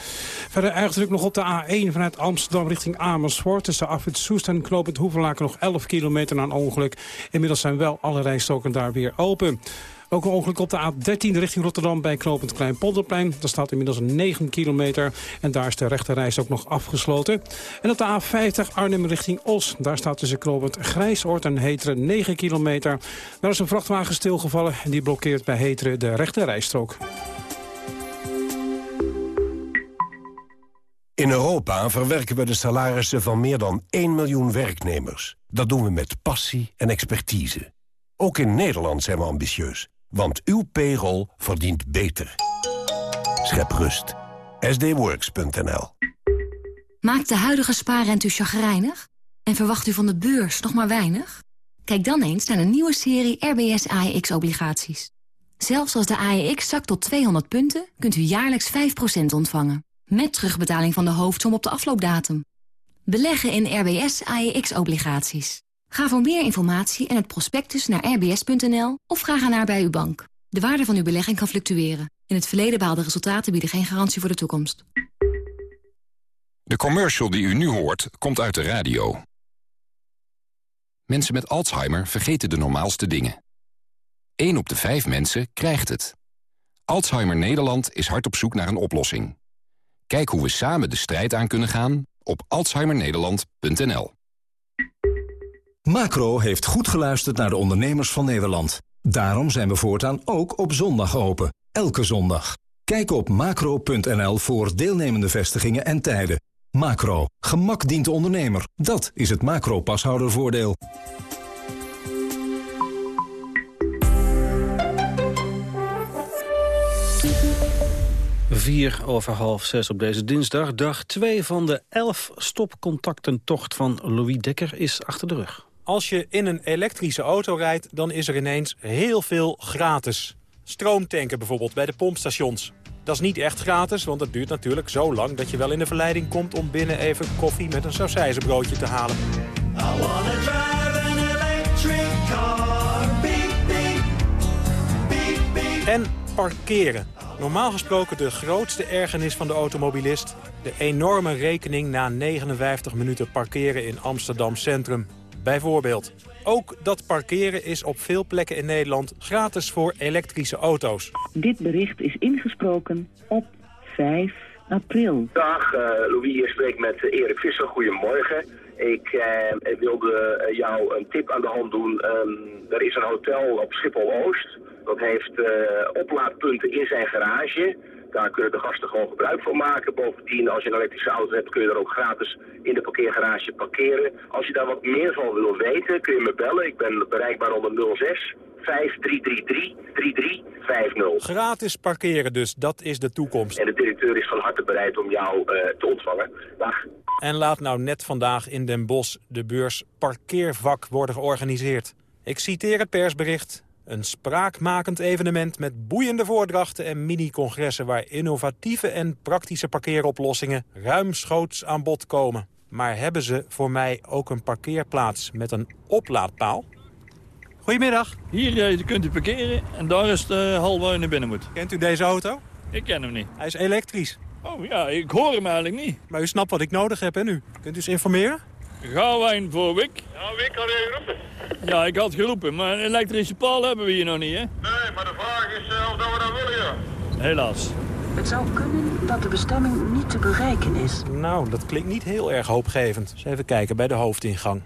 Verder erg druk nog op de A1 vanuit Amsterdam richting Amersfoort. Tussen Afrit Soest en Knoop het nog 11 kilometer na een ongeluk. Inmiddels zijn wel alle rijstoken daar weer open. Ook een ongeluk op de A13 richting Rotterdam bij knooppunt Kleinpolderplein. Daar staat inmiddels 9 kilometer en daar is de rechterreis ook nog afgesloten. En op de A50 Arnhem richting Os. Daar staat tussen knooppunt Grijsoord en Heteren 9 kilometer. Daar is een vrachtwagen stilgevallen en die blokkeert bij Heteren de rechterrijstrook. In Europa verwerken we de salarissen van meer dan 1 miljoen werknemers. Dat doen we met passie en expertise. Ook in Nederland zijn we ambitieus. Want uw payroll verdient beter. Schep rust. sdworks.nl Maakt de huidige spaarrente u chagrijnig? En verwacht u van de beurs nog maar weinig? Kijk dan eens naar een nieuwe serie RBS AEX-obligaties. Zelfs als de AEX zakt tot 200 punten, kunt u jaarlijks 5% ontvangen. Met terugbetaling van de hoofdsom op de afloopdatum. Beleggen in RBS AEX-obligaties. Ga voor meer informatie en het prospectus naar rbs.nl of vraag ernaar bij uw bank. De waarde van uw belegging kan fluctueren. In het verleden behaalde resultaten bieden geen garantie voor de toekomst. De commercial die u nu hoort, komt uit de radio. Mensen met Alzheimer vergeten de normaalste dingen. 1 op de 5 mensen krijgt het. Alzheimer Nederland is hard op zoek naar een oplossing. Kijk hoe we samen de strijd aan kunnen gaan op alzheimernederland.nl. Macro heeft goed geluisterd naar de ondernemers van Nederland. Daarom zijn we voortaan ook op zondag open. Elke zondag. Kijk op macro.nl voor deelnemende vestigingen en tijden. Macro. Gemak dient de ondernemer. Dat is het macro-pashoudervoordeel. Vier over half zes op deze dinsdag. Dag 2 van de 11 stopcontactentocht van Louis Dekker is achter de rug. Als je in een elektrische auto rijdt, dan is er ineens heel veel gratis. Stroomtanken bijvoorbeeld bij de pompstations. Dat is niet echt gratis, want het duurt natuurlijk zo lang... dat je wel in de verleiding komt om binnen even koffie met een sausijzenbroodje te halen. En parkeren. Normaal gesproken de grootste ergernis van de automobilist. De enorme rekening na 59 minuten parkeren in Amsterdam Centrum. Bijvoorbeeld. Ook dat parkeren is op veel plekken in Nederland gratis voor elektrische auto's. Dit bericht is ingesproken op 5 april. Dag, uh, Louis, je spreekt met uh, Erik Visser. Goedemorgen. Ik uh, wilde jou een tip aan de hand doen. Um, er is een hotel op Schiphol-Oost. Dat heeft oplaadpunten in zijn garage. Daar kunnen de gasten gewoon gebruik van maken. Bovendien, als je een elektrische auto hebt, kun je er ook gratis in de parkeergarage parkeren. Als je daar wat meer van wil weten, kun je me bellen. Ik ben bereikbaar onder 06 5333 3350. Gratis parkeren dus, dat is de toekomst. En de directeur is van harte bereid om jou uh, te ontvangen. Dag. En laat nou net vandaag in Den Bosch de beurs Parkeervak worden georganiseerd. Ik citeer het persbericht. Een spraakmakend evenement met boeiende voordrachten en mini-congressen... waar innovatieve en praktische parkeeroplossingen ruimschoots aan bod komen. Maar hebben ze voor mij ook een parkeerplaats met een oplaadpaal? Goedemiddag. Hier uh, kunt u parkeren en daar is de hal waar u naar binnen moet. Kent u deze auto? Ik ken hem niet. Hij is elektrisch. Oh ja, ik hoor hem eigenlijk niet. Maar u snapt wat ik nodig heb, hè nu? Kunt u eens informeren? Gauwijn voor Wik. Ja, Wik had je geroepen. Ja, ik had geroepen, maar een elektrische paal hebben we hier nog niet, hè? Nee, maar de vraag is uh, of dat we dat willen, ja. Helaas. Het zou kunnen dat de bestemming niet te bereiken is. Nou, dat klinkt niet heel erg hoopgevend. Eens even kijken bij de hoofdingang.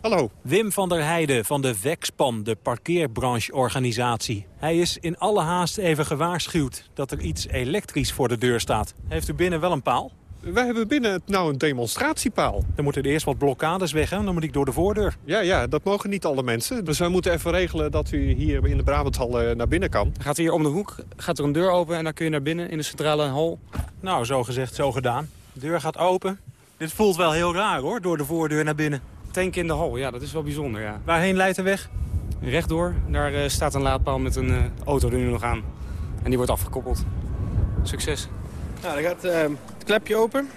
Hallo. Wim van der Heijden van de WEXPAN, de parkeerbrancheorganisatie. Hij is in alle haast even gewaarschuwd dat er iets elektrisch voor de deur staat. Heeft u binnen wel een paal? Wij hebben binnen nou een demonstratiepaal. Dan moeten er eerst wat blokkades weg, hè? dan moet ik door de voordeur. Ja, ja, dat mogen niet alle mensen. Dus wij moeten even regelen dat u hier in de Brabanthal uh, naar binnen kan. Gaat hier om de hoek, gaat er een deur open en dan kun je naar binnen in de centrale hal. Nou, zo gezegd, zo gedaan. De deur gaat open. Dit voelt wel heel raar hoor, door de voordeur naar binnen. Tank in de hal, ja, dat is wel bijzonder, ja. Waarheen leidt de weg? Rechtdoor, daar uh, staat een laadpaal met een uh, auto er nu nog aan. En die wordt afgekoppeld. Succes. Nou, dan gaat uh, het klepje open.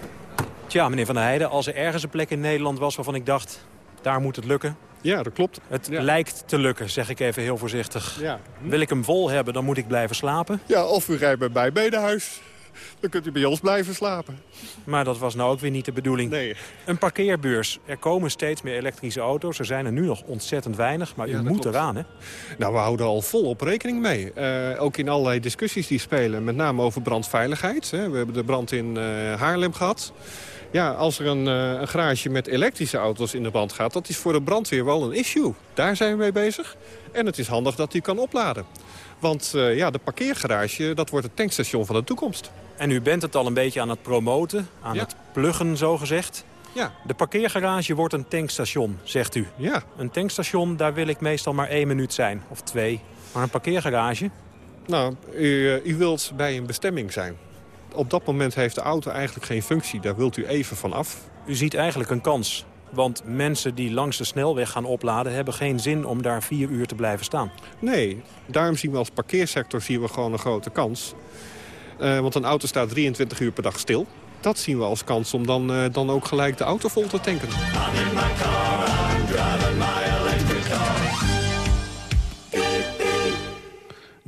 Tja, meneer Van der Heijden, als er ergens een plek in Nederland was waarvan ik dacht... daar moet het lukken. Ja, dat klopt. Het ja. lijkt te lukken, zeg ik even heel voorzichtig. Ja. Wil ik hem vol hebben, dan moet ik blijven slapen. Ja, of u rijdt bij mij bij de huis. Dan kunt u bij ons blijven slapen. Maar dat was nou ook weer niet de bedoeling. Nee. Een parkeerbeurs. Er komen steeds meer elektrische auto's. Er zijn er nu nog ontzettend weinig, maar u Ja, moet klopt. eraan, hè? Nou, we houden al volop rekening mee. Eh, ook in allerlei discussies die spelen, met name over brandveiligheid. Hè. We hebben de brand in eh, Haarlem gehad. Ja, als er een, eh, een garage met elektrische auto's in de brand gaat... dat is voor de brandweer wel een issue. Daar zijn we mee bezig. En het is handig dat die kan opladen. Want eh, ja, de parkeergarage, dat wordt het tankstation van de toekomst. En u bent het al een beetje aan het promoten, aan Ja. het pluggen, zogezegd. Ja. De parkeergarage wordt een tankstation, zegt u. Ja. Een tankstation, daar wil ik meestal maar één minuut zijn, of twee. Maar een parkeergarage, Nou, u, eh, u wilt bij een bestemming zijn. Op dat moment heeft de auto eigenlijk geen functie. Daar wilt u even van af. u ziet eigenlijk een kans. Want mensen die langs de snelweg gaan opladen... hebben geen zin om daar vier uur te blijven staan. Nee, daarom zien we als parkeersector zien we gewoon een grote kans. Eh, want een auto staat 23 uur per dag stil. Dat zien we als kans om dan, eh, dan ook gelijk de auto vol te tanken.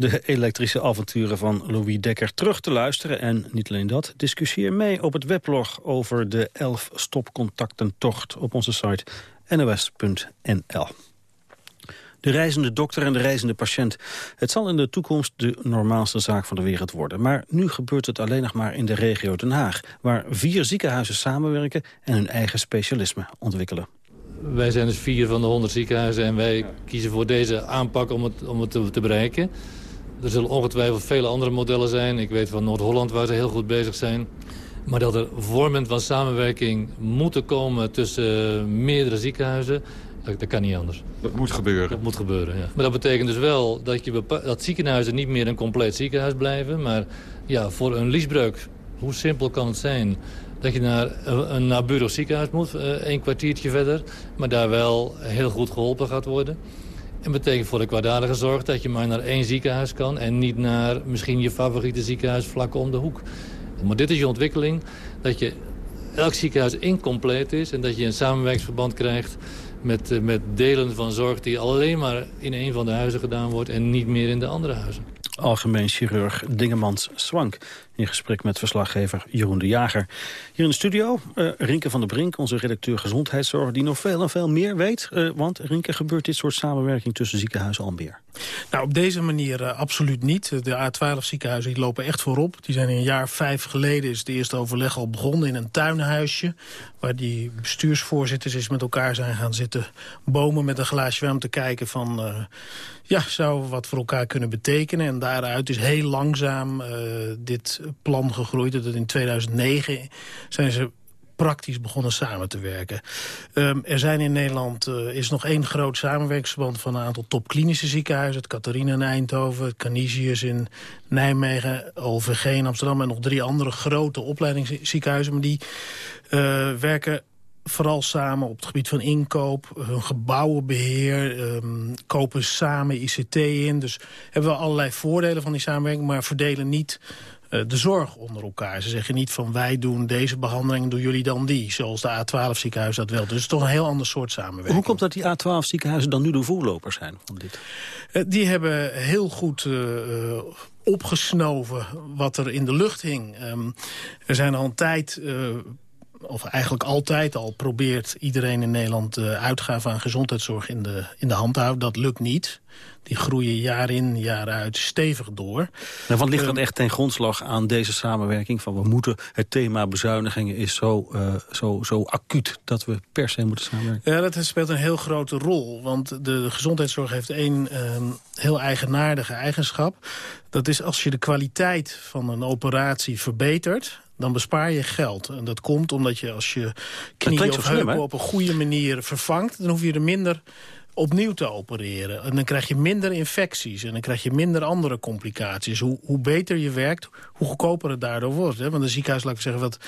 De elektrische avonturen van Louis Dekker terug te luisteren. En niet alleen dat, discussieer mee op het weblog over de 11 stopcontactentocht op onze site nos.nl. De reizende dokter en de reizende patiënt. Het zal in de toekomst de normaalste zaak van de wereld worden. Maar nu gebeurt het alleen nog maar in de regio Den Haag... waar vier ziekenhuizen samenwerken en hun eigen specialisme ontwikkelen. Wij zijn dus vier van de honderd ziekenhuizen en wij kiezen voor deze aanpak om het, om het te, te bereiken. Er zullen ongetwijfeld vele andere modellen zijn. Ik weet van Noord-Holland waar ze heel goed bezig zijn. Maar dat er vormen van samenwerking moeten komen tussen meerdere ziekenhuizen... Dat, dat, kan niet anders. Dat moet gebeuren? Dat moet gebeuren, ja. Maar dat betekent dus wel dat, je dat ziekenhuizen niet meer een compleet ziekenhuis blijven. Maar ja, voor een liesbreuk, hoe simpel kan het zijn... dat je naar een naburig ziekenhuis moet, een eh, kwartiertje verder... maar daar wel heel goed geholpen gaat worden. En betekent voor de kwaadaardige zorg dat je maar naar één ziekenhuis kan... en niet naar misschien je favoriete ziekenhuis vlak om de hoek. Maar dit is je ontwikkeling, dat je elk ziekenhuis incompleet is... en dat je een samenwerkingsverband krijgt met, eh, met delen van zorg... die alleen maar in een van de huizen gedaan wordt... en niet meer in de andere huizen. Algemeen chirurg Dingemans Swank in gesprek met verslaggever Jeroen de Jager. Hier in de studio uh, Rinke van der Brink, onze redacteur gezondheidszorg... die nog veel en veel meer weet. Uh, want Rinke, gebeurt dit soort samenwerking tussen ziekenhuizen al meer? Nou, op deze manier uh, absoluut niet. De A12 ziekenhuizen die lopen echt voorop. Die zijn een jaar vijf geleden is het eerste overleg al begonnen in een tuinhuisje. Waar die bestuursvoorzitters eens met elkaar zijn gaan zitten bomen met een glaasje warm te kijken van... ja, zou wat voor elkaar kunnen betekenen. En daaruit is heel langzaam dit plan gegroeid. Dat in 2009 zijn ze praktisch begonnen samen te werken. Um, er zijn in Nederland uh, is nog één groot samenwerkingsverband van een aantal topklinische ziekenhuizen. Het Catharina in Eindhoven, het Canisius in Nijmegen, OVG in Amsterdam... en nog drie andere grote opleidingsziekenhuizen. Maar die uh, werken vooral samen op het gebied van inkoop, hun gebouwenbeheer, um, kopen samen ICT in. Dus hebben we allerlei voordelen van die samenwerking, maar verdelen niet uh, de zorg onder elkaar. Ze zeggen niet van wij doen deze behandeling, doen jullie dan die. Zoals de A12 ziekenhuis dat wil. Dus het is toch een heel ander soort samenwerking. Hoe komt dat die A12 ziekenhuizen dan nu de voorlopers zijn van dit? Uh, die hebben heel goed uh, opgesnoven wat er in de lucht hing. Um, er zijn al een tijd of eigenlijk altijd al probeert iedereen in Nederland de uitgaven aan gezondheidszorg in de, in de hand te houden. Dat lukt niet. Die groeien jaar in, jaar uit stevig door. En wat ligt dan echt ten grondslag aan deze samenwerking? Van we moeten, het thema bezuinigingen is zo, uh, zo, zo acuut dat we per se moeten samenwerken. Ja, dat speelt een heel grote rol. Want de, de gezondheidszorg heeft één um, heel eigenaardige eigenschap. Dat is als je de kwaliteit van een operatie verbetert dan bespaar je geld. En dat komt omdat je als je knieën of heupen op een goede manier vervangt... dan hoef je er minder opnieuw te opereren. En dan krijg je minder infecties en dan krijg je minder andere complicaties. Hoe, hoe beter je werkt, hoe goedkoper het daardoor wordt. Hè? Want een ziekenhuis, laat ik zeggen, wat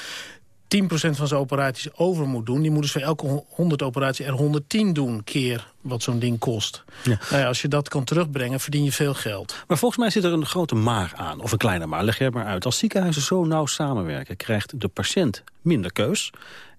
10% van zijn operaties over moet doen... die moet dus voor elke 100 operaties er 110 doen keer wat zo'n ding kost. Ja. Nou ja, als je dat kan terugbrengen, verdien je veel geld. Maar volgens mij zit er een grote maar aan, of een kleine maar. Leg jij maar uit. Als ziekenhuizen zo nauw samenwerken, krijgt de patiënt minder keus...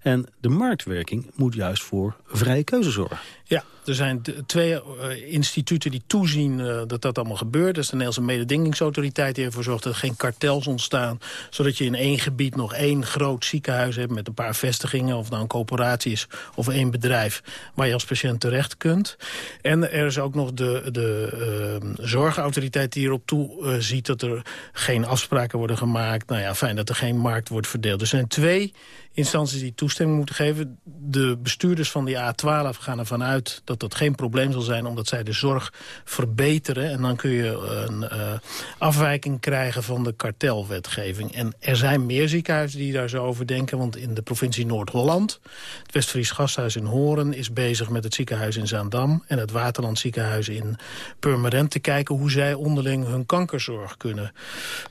En de marktwerking moet juist voor vrije keuze zorgen. Ja, er zijn twee uh, instituten die toezien uh, dat dat allemaal gebeurt. Dat is de Nederlandse mededingingsautoriteit die ervoor zorgt dat er geen kartels ontstaan. Zodat je in één gebied nog één groot ziekenhuis hebt met een paar vestigingen. Of nou een coöperatie is of één bedrijf waar je als patiënt terecht kunt. En er is ook nog de, de uh, zorgautoriteit die erop toe ziet dat er geen afspraken worden gemaakt. Nou ja, fijn dat er geen markt wordt verdeeld. Er zijn twee instanties die toestemming moeten geven. De bestuurders van die A12 gaan ervan uit dat dat geen probleem zal zijn... omdat zij de zorg verbeteren. En dan kun je een uh, afwijking krijgen van de kartelwetgeving. En er zijn meer ziekenhuizen die daar zo over denken. Want in de provincie Noord-Holland, het Westfries Gasthuis in Horen... is bezig met het ziekenhuis in Zaandam... en het Waterland ziekenhuis in Purmerend... te kijken hoe zij onderling hun kankerzorg kunnen...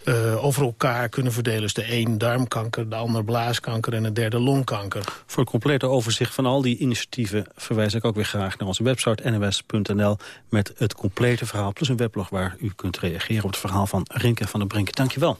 Uh, over elkaar kunnen verdelen. Dus de een darmkanker, de ander blaaskanker... en derde longkanker. Voor een complete overzicht van al die initiatieven... verwijs ik ook weer graag naar onze website nws.nl... met het complete verhaal, plus een weblog waar u kunt reageren... op het verhaal van Rinke van der Brink. Dank je wel.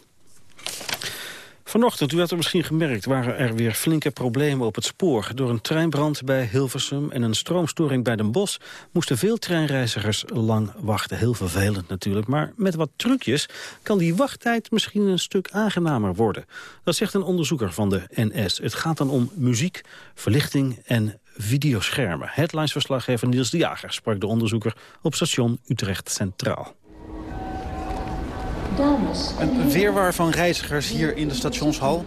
Vanochtend, u had het misschien gemerkt, waren er weer flinke problemen op het spoor. Door een treinbrand bij Hilversum en een stroomstoring bij Den Bosch... moesten veel treinreizigers lang wachten. Heel vervelend natuurlijk, maar met wat trucjes... kan die wachttijd misschien een stuk aangenamer worden. Dat zegt een onderzoeker van de NS. Het gaat dan om muziek, verlichting en videoschermen. Headlinesverslaggever Niels de Jager sprak de onderzoeker op station Utrecht Centraal. Een weerwaar van reizigers hier in de stationshal.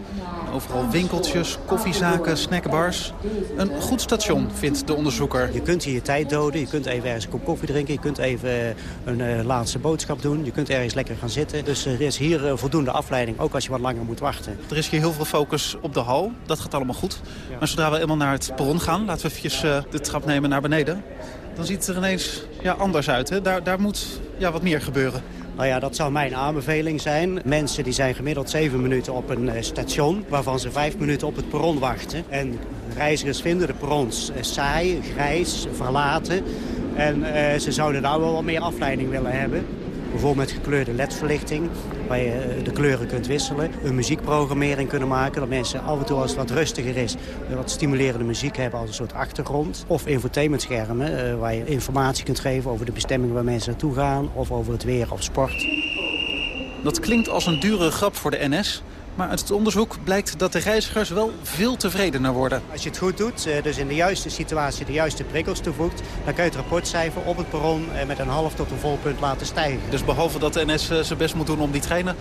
Overal winkeltjes, koffiezaken, snackbars. Een goed station, vindt de onderzoeker. Je kunt hier je tijd doden, je kunt even ergens een kop koffie drinken... je kunt even eh, een uh, laatste boodschap doen, je kunt ergens lekker gaan zitten. Dus er is hier voldoende afleiding, ook als je wat langer moet wachten. Er is hier heel veel focus op de hal, dat gaat allemaal goed. Maar zodra we eenmaal naar het perron gaan, laten we eventjes de trap nemen naar beneden... dan ziet het er ineens ja, anders uit. Hè? Daar, daar moet ja, wat meer gebeuren. Nou ja, dat zou mijn aanbeveling zijn. Mensen die zijn gemiddeld zeven minuten op een eh, station... waarvan ze vijf minuten op het perron wachten. En reizigers vinden de perrons eh, saai, grijs, verlaten. En uh, ze zouden daar wel wat meer afleiding willen hebben. Bijvoorbeeld met gekleurde ledverlichting, waar je eh, de kleuren kunt wisselen. Een muziekprogrammering kunnen maken, dat mensen af en toe als het wat rustiger is... wat stimulerende muziek hebben als een soort achtergrond. Of infotainmentschermen, eh, waar je informatie kunt geven over de bestemming waar mensen naartoe gaan... of over het weer of sport. Dat klinkt als een dure grap voor de NS... Maar uit het onderzoek blijkt dat de reizigers wel veel tevredener worden. Als je het goed doet, eh, dus in de juiste situatie de juiste prikkels toevoegt... dan kan je het rapportcijfer op het perron eh, met een half tot een vol punt laten stijgen. Dus behalve dat de NS eh, zijn best moet doen om die treinen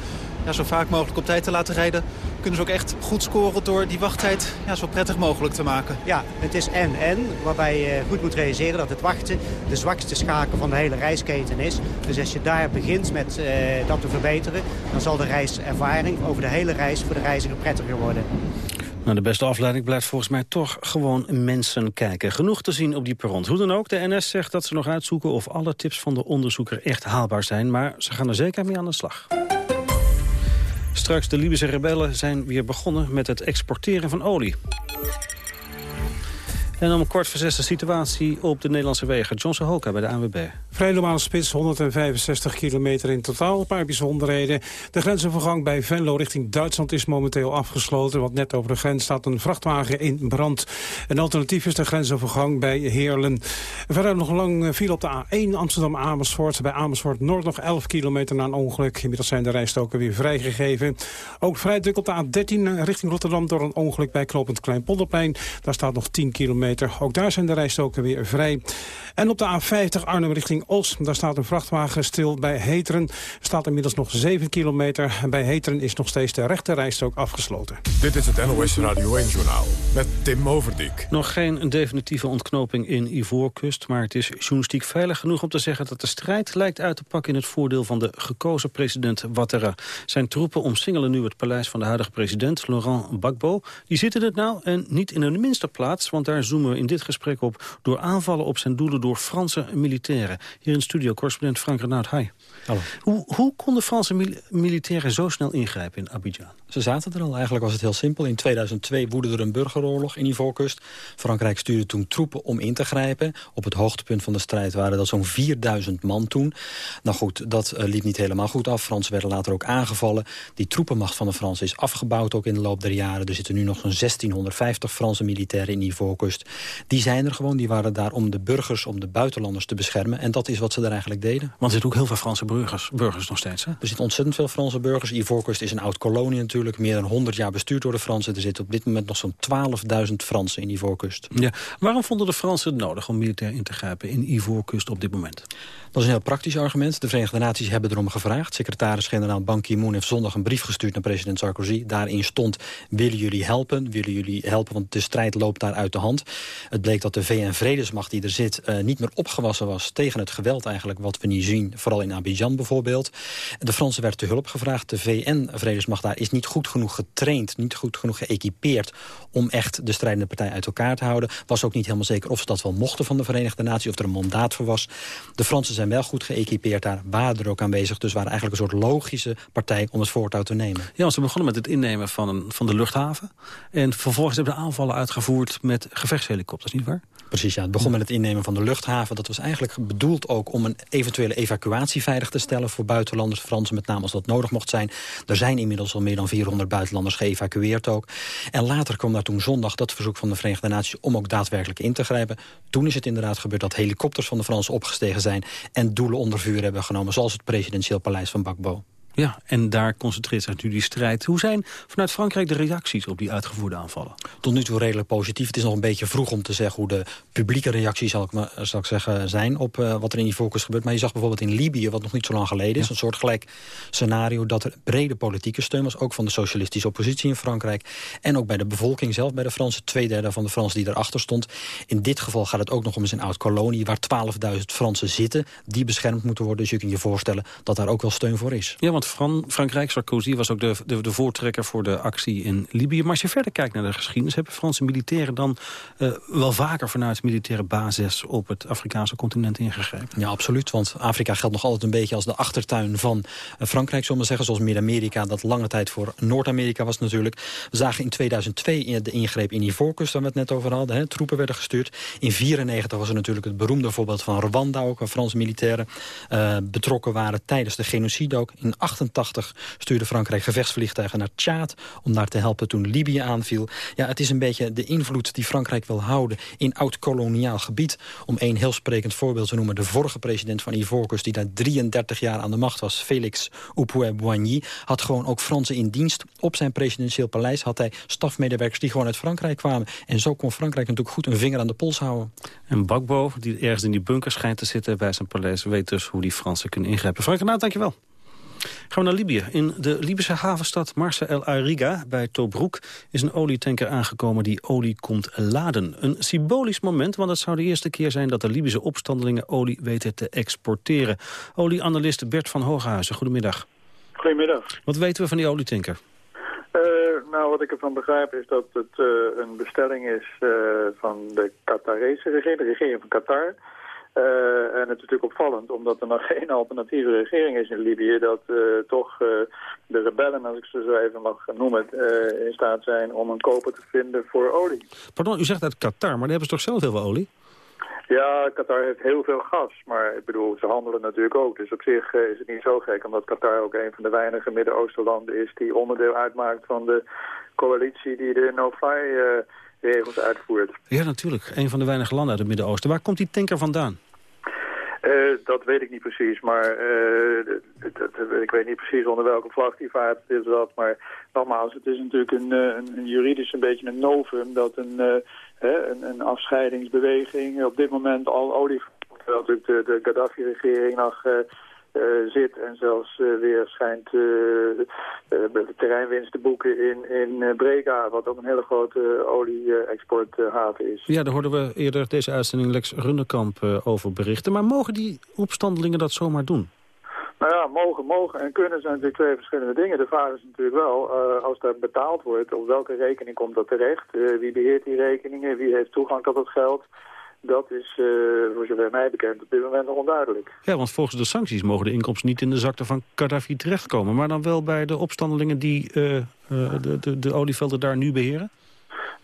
ja, zo vaak mogelijk op tijd te laten rijden... kunnen ze ook echt goed scoren door die wachttijd ja, zo prettig mogelijk te maken. Ja, het is en-en, waarbij je goed moet realiseren dat het wachten... de zwakste schakel van de hele reisketen is. Dus als je daar begint met dat te verbeteren... dan zal de reiservaring over de hele reis voor de reiziger prettiger worden. Nou, de beste afleiding blijft volgens mij toch gewoon mensen kijken. Genoeg te zien op die perron. Hoe dan ook, de NS zegt dat ze nog uitzoeken of alle tips van de onderzoeker echt haalbaar zijn. Maar ze gaan er zeker mee aan de slag. Straks de Libische rebellen zijn weer begonnen met het exporteren van olie. En om kort voor zes de situatie op de Nederlandse wegen. Johnson Hoka bij de ANWB. Vrij normale spits, 165 kilometer in totaal. Een paar bijzonderheden. De grensovergang bij Venlo richting Duitsland is momenteel afgesloten. Want net over de grens staat een vrachtwagen in brand. Een alternatief is de grensovergang bij Heerlen. Verder nog lang viel op de A1 Amsterdam-Amersfoort. Bij Amersfoort Noord nog 11 kilometer na een ongeluk. Inmiddels zijn de rijstoken weer vrijgegeven. Ook vrij druk op de A13 richting Rotterdam door een ongeluk bij Klopend Kleinpolderplein. Daar staat nog 10 kilometer ook daar zijn de rijstoken weer vrij. En op de A50 Arnhem richting Os, daar staat een vrachtwagen stil bij Heteren. Er staat inmiddels nog 7 kilometer. En bij Heteren is nog steeds de rechte rijstok afgesloten. Dit is het NOS Radio 1-journaal met Tim Overdijk. Nog geen definitieve ontknoping in Ivoorkust... maar het is journalistiek veilig genoeg om te zeggen... dat de strijd lijkt uit te pakken in het voordeel van de gekozen president Ouattara. Zijn troepen omsingelen nu het paleis van de huidige president, Laurent Gbagbo. Die zitten het nou en niet in een minste plaats... want daar zoomen we in dit gesprek op... door aanvallen op zijn doelen door Franse militairen. Hier in studio, correspondent Frank Renaud. Hi. Hallo. Hoe, hoe konden Franse militairen zo snel ingrijpen in Abidjan? Ze zaten er al. Eigenlijk was het heel simpel. In 2002 woedde er een burgeroorlog in Ivoorkust. Frankrijk stuurde toen troepen om in te grijpen. Op het hoogtepunt van de strijd waren dat zo'n 4000 man toen. Nou goed, dat uh, liep niet helemaal goed af. Fransen werden later ook aangevallen. Die troepenmacht van de Fransen is afgebouwd ook in de loop der jaren. Er zitten nu nog zo'n 1650 Franse militairen in Ivoorkust. Die zijn er gewoon. Die waren daar om de burgers, om de buitenlanders te beschermen. En dat is wat ze daar eigenlijk deden. Want er zitten ook heel veel Franse burgers, burgers nog steeds, hè? Er zitten ontzettend veel Franse burgers. Ivoorkust is een oud-kolonie natuurlijk meer dan 100 jaar bestuurd door de Fransen. Er zitten op dit moment nog zo'n 12.000 Fransen in Ivoorkust. Ja. Waarom vonden de Fransen het nodig om militair in te grijpen in Ivoorkust op dit moment? Dat is een heel praktisch argument. De Verenigde Naties hebben erom gevraagd. Secretaris-generaal Ban Ki-moon heeft zondag een brief gestuurd naar president Sarkozy. Daarin stond, willen jullie helpen? Willen jullie helpen? Want de strijd loopt daar uit de hand. Het bleek dat de VN-vredesmacht die er zit uh, niet meer opgewassen was tegen het geweld eigenlijk wat we nu zien. Vooral in Abidjan bijvoorbeeld. De Fransen werd te hulp gevraagd. De VN-vredesmacht daar is niet goed genoeg getraind, niet goed genoeg geëquipeerd om echt de strijdende partij uit elkaar te houden. Was ook niet helemaal zeker of ze dat wel mochten van de Verenigde Naties, of er een mandaat voor was. De Fransen zijn wel goed geëquipeerd daar, waren er ook aanwezig. Dus waren eigenlijk een soort logische partij om het voortouw te nemen. Ja, ze begonnen met het innemen van, van de luchthaven. En vervolgens hebben de aanvallen uitgevoerd met gevechtshelikopters, niet waar? Precies, ja. Het begon met het innemen van de luchthaven. Dat was eigenlijk bedoeld ook om een eventuele evacuatie veilig te stellen... voor buitenlanders, Fransen met name als dat nodig mocht zijn. Er zijn inmiddels al meer dan 400 buitenlanders geëvacueerd ook. En later kwam daar toen zondag dat verzoek van de Verenigde Naties... om ook daadwerkelijk in te grijpen. Toen is het inderdaad gebeurd dat helikopters van de Fransen opgestegen zijn... en doelen onder vuur hebben genomen, zoals het presidentieel paleis van Bakbo. Ja, en daar concentreert zich nu die strijd. Hoe zijn vanuit Frankrijk de reacties op die uitgevoerde aanvallen? Tot nu toe redelijk positief. Het is nog een beetje vroeg om te zeggen hoe de publieke reacties zal ik, maar, zal ik zeggen, zijn op uh, wat er in die focus gebeurt. Maar je zag bijvoorbeeld in Libië, wat nog niet zo lang geleden is, een soort gelijk scenario dat er brede politieke steun was, ook van de socialistische oppositie in Frankrijk. En ook bij de bevolking zelf, bij de Fransen, twee derde van de Fransen die erachter stond. In dit geval gaat het ook nog om een oud-kolonie waar 12.000 Fransen zitten, die beschermd moeten worden. Dus je kunt je voorstellen dat daar ook wel steun voor is. Ja, want Fran Frankrijk, Sarkozy was ook de, de, de, voortrekker voor de actie in Libië. Maar als je verder kijkt naar de geschiedenis... hebben Franse militairen dan uh, wel vaker vanuit militaire basis... op het Afrikaanse continent ingegrepen? Ja, absoluut. Want Afrika geldt nog altijd een beetje als de achtertuin van uh, Frankrijk, zullen we zeggen. Zoals Midden-Amerika, dat lange tijd voor Noord-Amerika was natuurlijk. We zagen in 2002 de ingreep in Ivoorkust, waar we het net over hadden. Hè. Troepen werden gestuurd. In 1994 was er natuurlijk het beroemde voorbeeld van Rwanda... ook waar Franse militairen uh, betrokken waren tijdens de genocide ook. In 88 stuurde Frankrijk gevechtsvliegtuigen naar Tjaad... om daar te helpen toen Libië aanviel. Ja, het is een beetje de invloed die Frankrijk wil houden... in oud-koloniaal gebied. Om één heel sprekend voorbeeld te noemen... de vorige president van Ivoorkust, die daar 33 jaar aan de macht was... Félix Houphouët-Boigny, had gewoon ook Fransen in dienst. Op zijn presidentieel paleis had hij stafmedewerkers... die gewoon uit Frankrijk kwamen. En zo kon Frankrijk natuurlijk goed een vinger aan de pols houden. En Bakbo, die ergens in die bunker schijnt te zitten bij zijn paleis... weet dus hoe die Fransen kunnen ingrijpen. Frank Renaat, dankjewel. Gaan we naar Libië. In de Libische havenstad Marsa El Ariga bij Tobruk is een olietanker aangekomen die olie komt laden. Een symbolisch moment, want het zou de eerste keer zijn dat de Libische opstandelingen olie weten te exporteren. Olieanalist Bert van Hooghuizen, goedemiddag. Goedemiddag. Wat weten we van die olietanker? Uh, nou, wat ik ervan begrijp is dat het uh, een bestelling is uh, van de Qatarese regering, de regering van Qatar... Uh, en het is natuurlijk opvallend, omdat er nog geen alternatieve regering is in Libië, dat uh, toch uh, de rebellen, als ik ze zo even mag noemen, in staat zijn om een koper te vinden voor olie. Pardon, u zegt uit Qatar, maar daar hebben ze toch zelf heel veel olie? Ja, Qatar heeft heel veel gas, maar ik bedoel, ze handelen natuurlijk ook. Dus op zich is het niet zo gek, omdat Qatar ook een van de weinige Midden-Oostenlanden is die onderdeel uitmaakt van de coalitie die de no-fly regels uitvoert. Ja, natuurlijk. Een van de weinige landen uit het Midden-Oosten. Waar komt die tanker vandaan? Uh, dat weet ik niet precies, maar uh, ik weet niet precies onder welke vlag die vaart is dat. Maar nogmaals, het is natuurlijk een, een, een juridisch een beetje een novum dat een, uh, een, een afscheidingsbeweging op dit moment al olie... Terwijl natuurlijk de, de Gaddafi-regering nog uh, zit en zelfs uh, weer schijnt uh, terreinwinst te boeken in, in Brega, wat ook een hele grote olie-exporthaven is. Ja, daar hoorden we eerder deze uitzending Lex Runderkamp over berichten. Maar mogen die opstandelingen dat zomaar doen? Nou ja, mogen, mogen en kunnen zijn natuurlijk twee verschillende dingen. De vraag is natuurlijk wel, als daar betaald wordt, op welke rekening komt dat terecht? wie beheert die rekeningen? Wie heeft toegang tot het geld? Dat is, uh, voor zover mij bekend, op dit moment nog onduidelijk. Ja, want volgens de sancties mogen de inkomsten niet in de zakte van Gaddafi terechtkomen. Maar dan wel bij de opstandelingen die uh, uh, de, de, de olievelden daar nu beheren?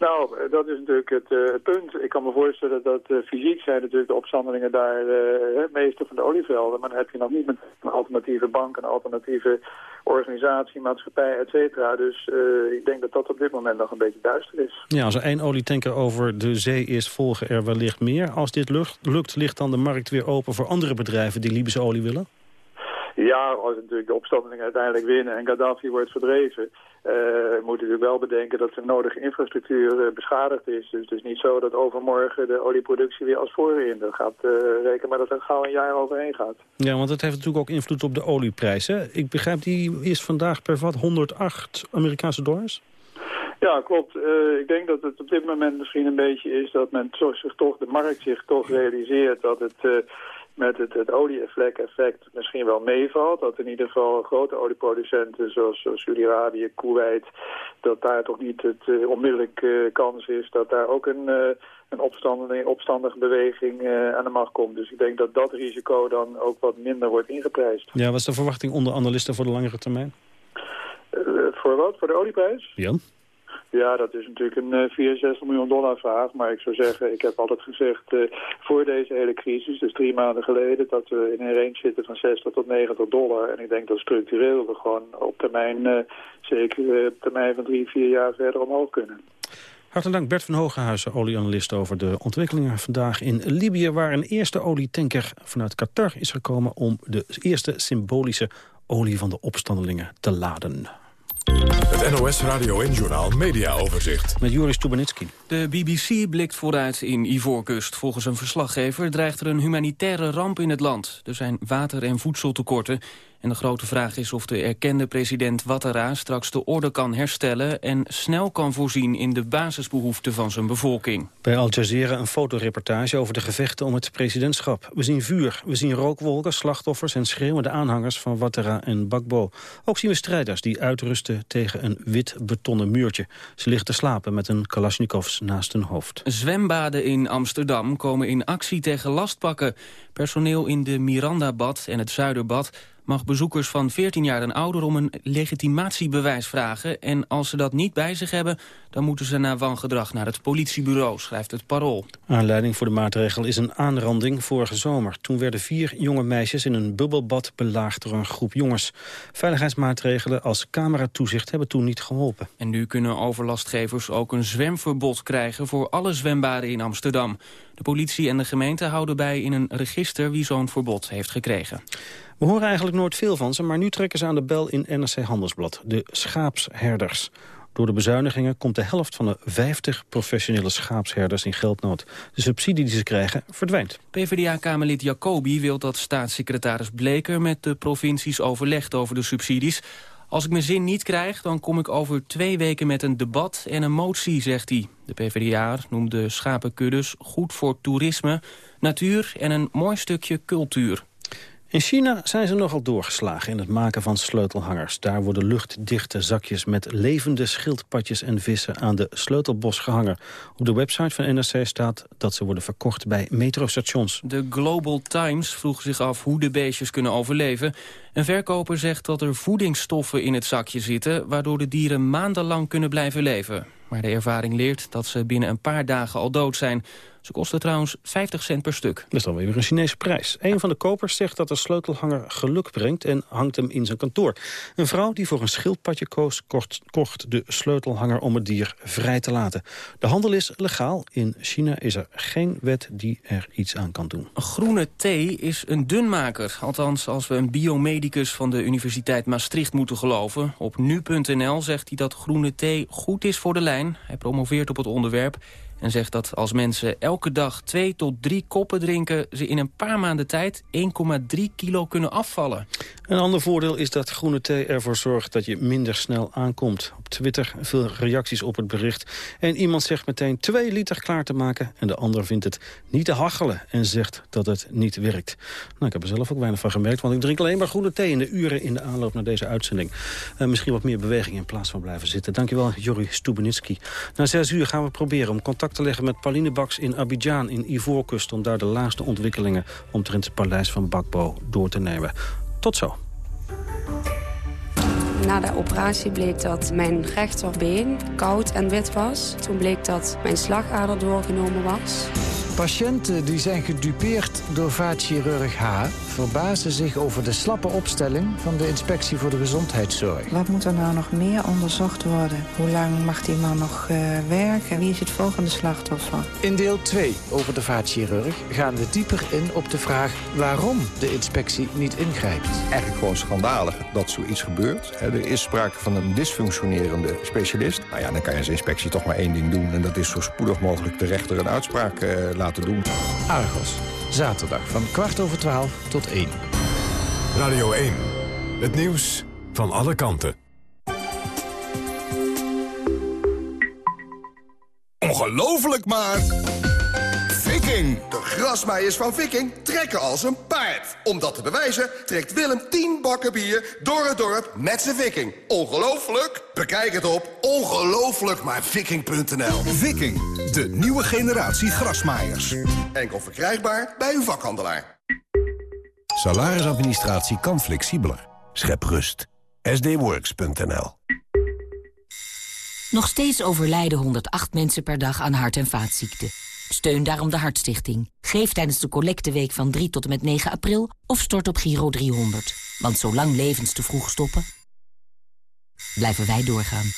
Nou, dat is natuurlijk het, uh, het, punt. Ik kan me voorstellen dat uh, fysiek zijn natuurlijk de opstandelingen daar uh, meester van de olievelden. Maar dan heb je nog niet met een alternatieve bank, een alternatieve organisatie, maatschappij, et cetera. Dus ik denk dat dat op dit moment nog een beetje duister is. Ja, als er één olietanker over de zee is, volgen er wellicht meer. Als dit lukt, lukt ligt dan de markt weer open voor andere bedrijven die Libische olie willen? Ja, als natuurlijk de opstandelingen uiteindelijk winnen en Gaddafi wordt verdreven... Uh, moet je natuurlijk wel bedenken dat de nodige infrastructuur uh, beschadigd is. Dus het is niet zo dat overmorgen de olieproductie weer als voorheen. Dat gaat uh, rekenen maar dat er gauw een jaar overheen gaat. Ja, want het heeft natuurlijk ook invloed op de olieprijs. Hè? Ik begrijp, die is vandaag per vat 108 Amerikaanse dollars? Ja, klopt. Uh, ik denk dat het op dit moment misschien een beetje is dat men zich toch, de markt zich toch realiseert dat het... Uh, met het, het olievlek-effect misschien wel meevalt. Dat in ieder geval grote olieproducenten zoals, zoals Saudi-Arabië, Kuwait... dat daar toch niet het uh, onmiddellijk uh, kans is dat daar ook een, uh, een opstandige, opstandige beweging aan de macht komt. Dus ik denk dat dat risico dan ook wat minder wordt ingeprijsd. Ja, wat is de verwachting onder analisten voor de langere termijn? voor wat? Voor de olieprijs? Ja. Ja, dat is natuurlijk een uh, 64 miljoen dollar vraag. Maar ik zou zeggen, ik heb altijd gezegd uh, voor deze hele crisis, dus drie maanden geleden, dat we in een range zitten van 60 tot 90 dollar. En ik denk dat structureel we gewoon op termijn, uh, zeker op termijn van drie, vier jaar verder omhoog kunnen. Hartelijk dank Bert van Hogenhuizen, olieanalist over de ontwikkelingen vandaag in Libië... waar een eerste olietanker vanuit Qatar is gekomen om de eerste symbolische olie van de opstandelingen te laden. Het NOS Radio en Journal Media Overzicht. Met Joris Stubenitski. De BBC blikt vooruit in Ivoorkust. Volgens een verslaggever dreigt er een humanitaire ramp in het land. Er zijn water- en voedseltekorten. En de grote vraag is of de erkende president Ouattara straks de orde kan herstellen... en snel kan voorzien in de basisbehoeften van zijn bevolking. Bij Al Jazeera een fotoreportage over de gevechten om het presidentschap. We zien vuur, we zien rookwolken, slachtoffers en schreeuwende aanhangers van Ouattara en Bakbo. Ook zien we strijders die uitrusten tegen een wit betonnen muurtje. Ze liggen te slapen met een kalasjnikovs naast hun hoofd. Zwembaden in Amsterdam komen in actie tegen lastpakken. Personeel in de Mirandabad en het Zuiderbad mag bezoekers van 14 jaar en ouder om een legitimatiebewijs vragen. En als ze dat niet bij zich hebben, dan moeten ze na wangedrag naar het politiebureau, schrijft het Parool. Aanleiding voor de maatregel is een aanranding vorige zomer. Toen werden vier jonge meisjes in een bubbelbad belaagd door een groep jongens. Veiligheidsmaatregelen als cameratoezicht hebben toen niet geholpen. En nu kunnen overlastgevers ook een zwemverbod krijgen voor alle zwembaden in Amsterdam. De politie en de gemeente houden bij in een register wie zo'n verbod heeft gekregen. We horen eigenlijk nooit veel van ze, maar nu trekken ze aan de bel in NRC Handelsblad. De schaapsherders. Door de bezuinigingen komt de helft van de 50 professionele schaapsherders in geldnood. De subsidie die ze krijgen verdwijnt. PvdA-kamerlid Jacobi wil dat staatssecretaris Bleker met de provincies overlegt over de subsidies. Als ik mijn zin niet krijg, dan kom ik over twee weken met een debat en een motie, zegt hij. De PvdA noemt de schapenkuddes goed voor toerisme, natuur en een mooi stukje cultuur. In China zijn ze nogal doorgeslagen in het maken van sleutelhangers. Daar worden luchtdichte zakjes met levende schildpadjes en vissen aan de sleutelbos gehangen. Op de website van NRC staat dat ze worden verkocht bij metrostations. De Global Times vroeg zich af hoe de beestjes kunnen overleven. Een verkoper zegt dat er voedingsstoffen in het zakje zitten... waardoor de dieren maandenlang kunnen blijven leven. Maar de ervaring leert dat ze binnen een paar dagen al dood zijn. Ze kosten trouwens 50 cent per stuk. Dat is dan weer een Chinese prijs. Een van de kopers zegt dat de sleutelhanger geluk brengt en hangt hem in zijn kantoor. Een vrouw die voor een schildpadje koos, kocht, kocht de sleutelhanger om het dier vrij te laten. De handel is legaal. In China is er geen wet die er iets aan kan doen. Groene thee is een dunmaker. Althans, als we een biomedicus van de Universiteit Maastricht moeten geloven. Op nu.nl zegt hij dat groene thee goed is voor de lijn. Hij promoveert op het onderwerp en zegt dat als mensen elke dag twee tot drie koppen drinken... ze in een paar maanden tijd 1,3 kilo kunnen afvallen. Een ander voordeel is dat groene thee ervoor zorgt dat je minder snel aankomt. Op Twitter veel reacties op het bericht. En iemand zegt meteen 2 liter klaar te maken... en de ander vindt het niet te hachelen en zegt dat het niet werkt. Nou, ik heb er zelf ook weinig van gemerkt... want ik drink alleen maar groene thee in de uren in de aanloop naar deze uitzending. Uh, misschien wat meer beweging in plaats van blijven zitten. Dankjewel, Jori Stubenitski. Na zes uur gaan we proberen om contact te leggen met Pauline Baks in Abidjan in Ivoorkust... om daar de laatste ontwikkelingen omtrent het paleis van Bakbo door te nemen. Tot zo. Na de operatie bleek dat mijn rechterbeen koud en wit was. Toen bleek dat mijn slagader doorgenomen was. Patiënten die zijn gedupeerd door vaatchirurg H... verbazen zich over de slappe opstelling van de Inspectie voor de Gezondheidszorg. Wat moet er nou nog meer onderzocht worden? Hoe lang mag die man nog uh, werken? Wie is het volgende slachtoffer? In deel 2 over de vaatchirurg gaan we dieper in op de vraag... waarom de inspectie niet ingrijpt. Eigenlijk gewoon schandalig dat zoiets gebeurt. Er is sprake van een dysfunctionerende specialist. Nou ja, dan kan je als inspectie toch maar één ding doen... en dat is zo spoedig mogelijk de rechter een uitspraak uh, laten doen. Argos, zaterdag van kwart over twaalf tot één. Radio 1, het nieuws van alle kanten. Ongelooflijk maar... Viking! De grasmaaiers van Viking trekken als een paard. Om dat te bewijzen trekt Willem 10 bakken bier door het dorp met zijn Viking. Ongelooflijk? Bekijk het op ongelooflijkmaarviking.nl Viking, de nieuwe generatie grasmaaiers. Enkel verkrijgbaar bij uw vakhandelaar. Salarisadministratie kan flexibeler. Schep rust. sdworks.nl Nog steeds overlijden 108 mensen per dag aan hart- en vaatziekten. Steun daarom de Hartstichting. Geef tijdens de collecteweek van 3 tot en met 9 april of stort op Giro 300. Want zolang levens te vroeg stoppen, blijven wij doorgaan.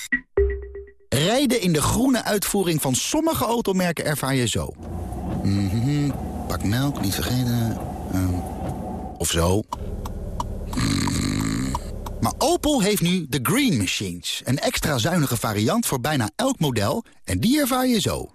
Rijden in de groene uitvoering van sommige automerken ervaar je zo. Mm. Pak melk, niet vergeten. Uh, of zo. Mm. Maar Opel heeft nu de Green Machines. Een extra zuinige variant voor bijna elk model. En die ervaar je zo.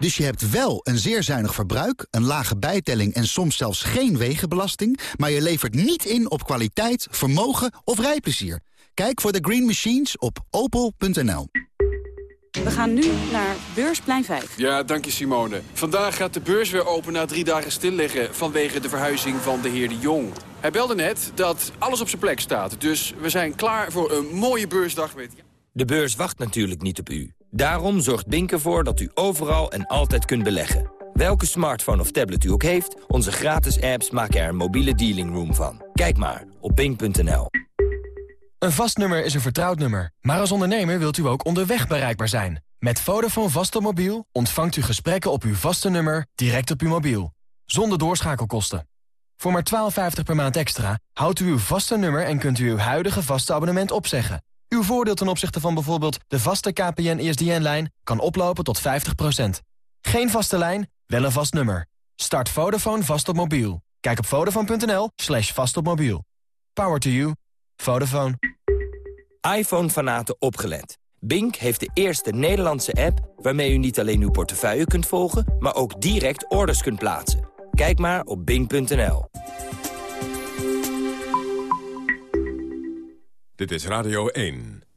Dus je hebt wel een zeer zuinig verbruik, een lage bijtelling... en soms zelfs geen wegenbelasting... maar je levert niet in op kwaliteit, vermogen of rijplezier. Kijk voor de Green Machines op opel.nl. We gaan nu naar Beursplein 5. Ja, dank je Simone. Vandaag gaat de beurs weer open na drie dagen stilliggen... vanwege de verhuizing van de heer De Jong. Hij belde net dat alles op zijn plek staat. Dus we zijn klaar voor een mooie beursdag met... De beurs wacht natuurlijk niet op u. Daarom zorgt Bink ervoor dat u overal en altijd kunt beleggen. Welke smartphone of tablet u ook heeft, onze gratis apps maken er een mobiele dealing room van. Kijk maar op bink.nl. Een vast nummer is een vertrouwd nummer. Maar als ondernemer wilt u ook onderweg bereikbaar zijn. Met Vodafone vast mobiel ontvangt u gesprekken op uw vaste nummer direct op uw mobiel. Zonder doorschakelkosten. Voor maar 12,50 per maand extra houdt u uw vaste nummer en kunt u uw huidige vaste abonnement opzeggen. Uw voordeel ten opzichte van bijvoorbeeld de vaste KPN-ESDN-lijn kan oplopen tot 50%. Geen vaste lijn, wel een vast nummer. Start Vodafone vast op mobiel. Kijk op vodafone.nl slash vast op mobiel. Power to you. Vodafone. iPhone-fanaten opgelet. Bink heeft de eerste Nederlandse app waarmee u niet alleen uw portefeuille kunt volgen... maar ook direct orders kunt plaatsen. Kijk maar op bink.nl. Dit is Radio 1.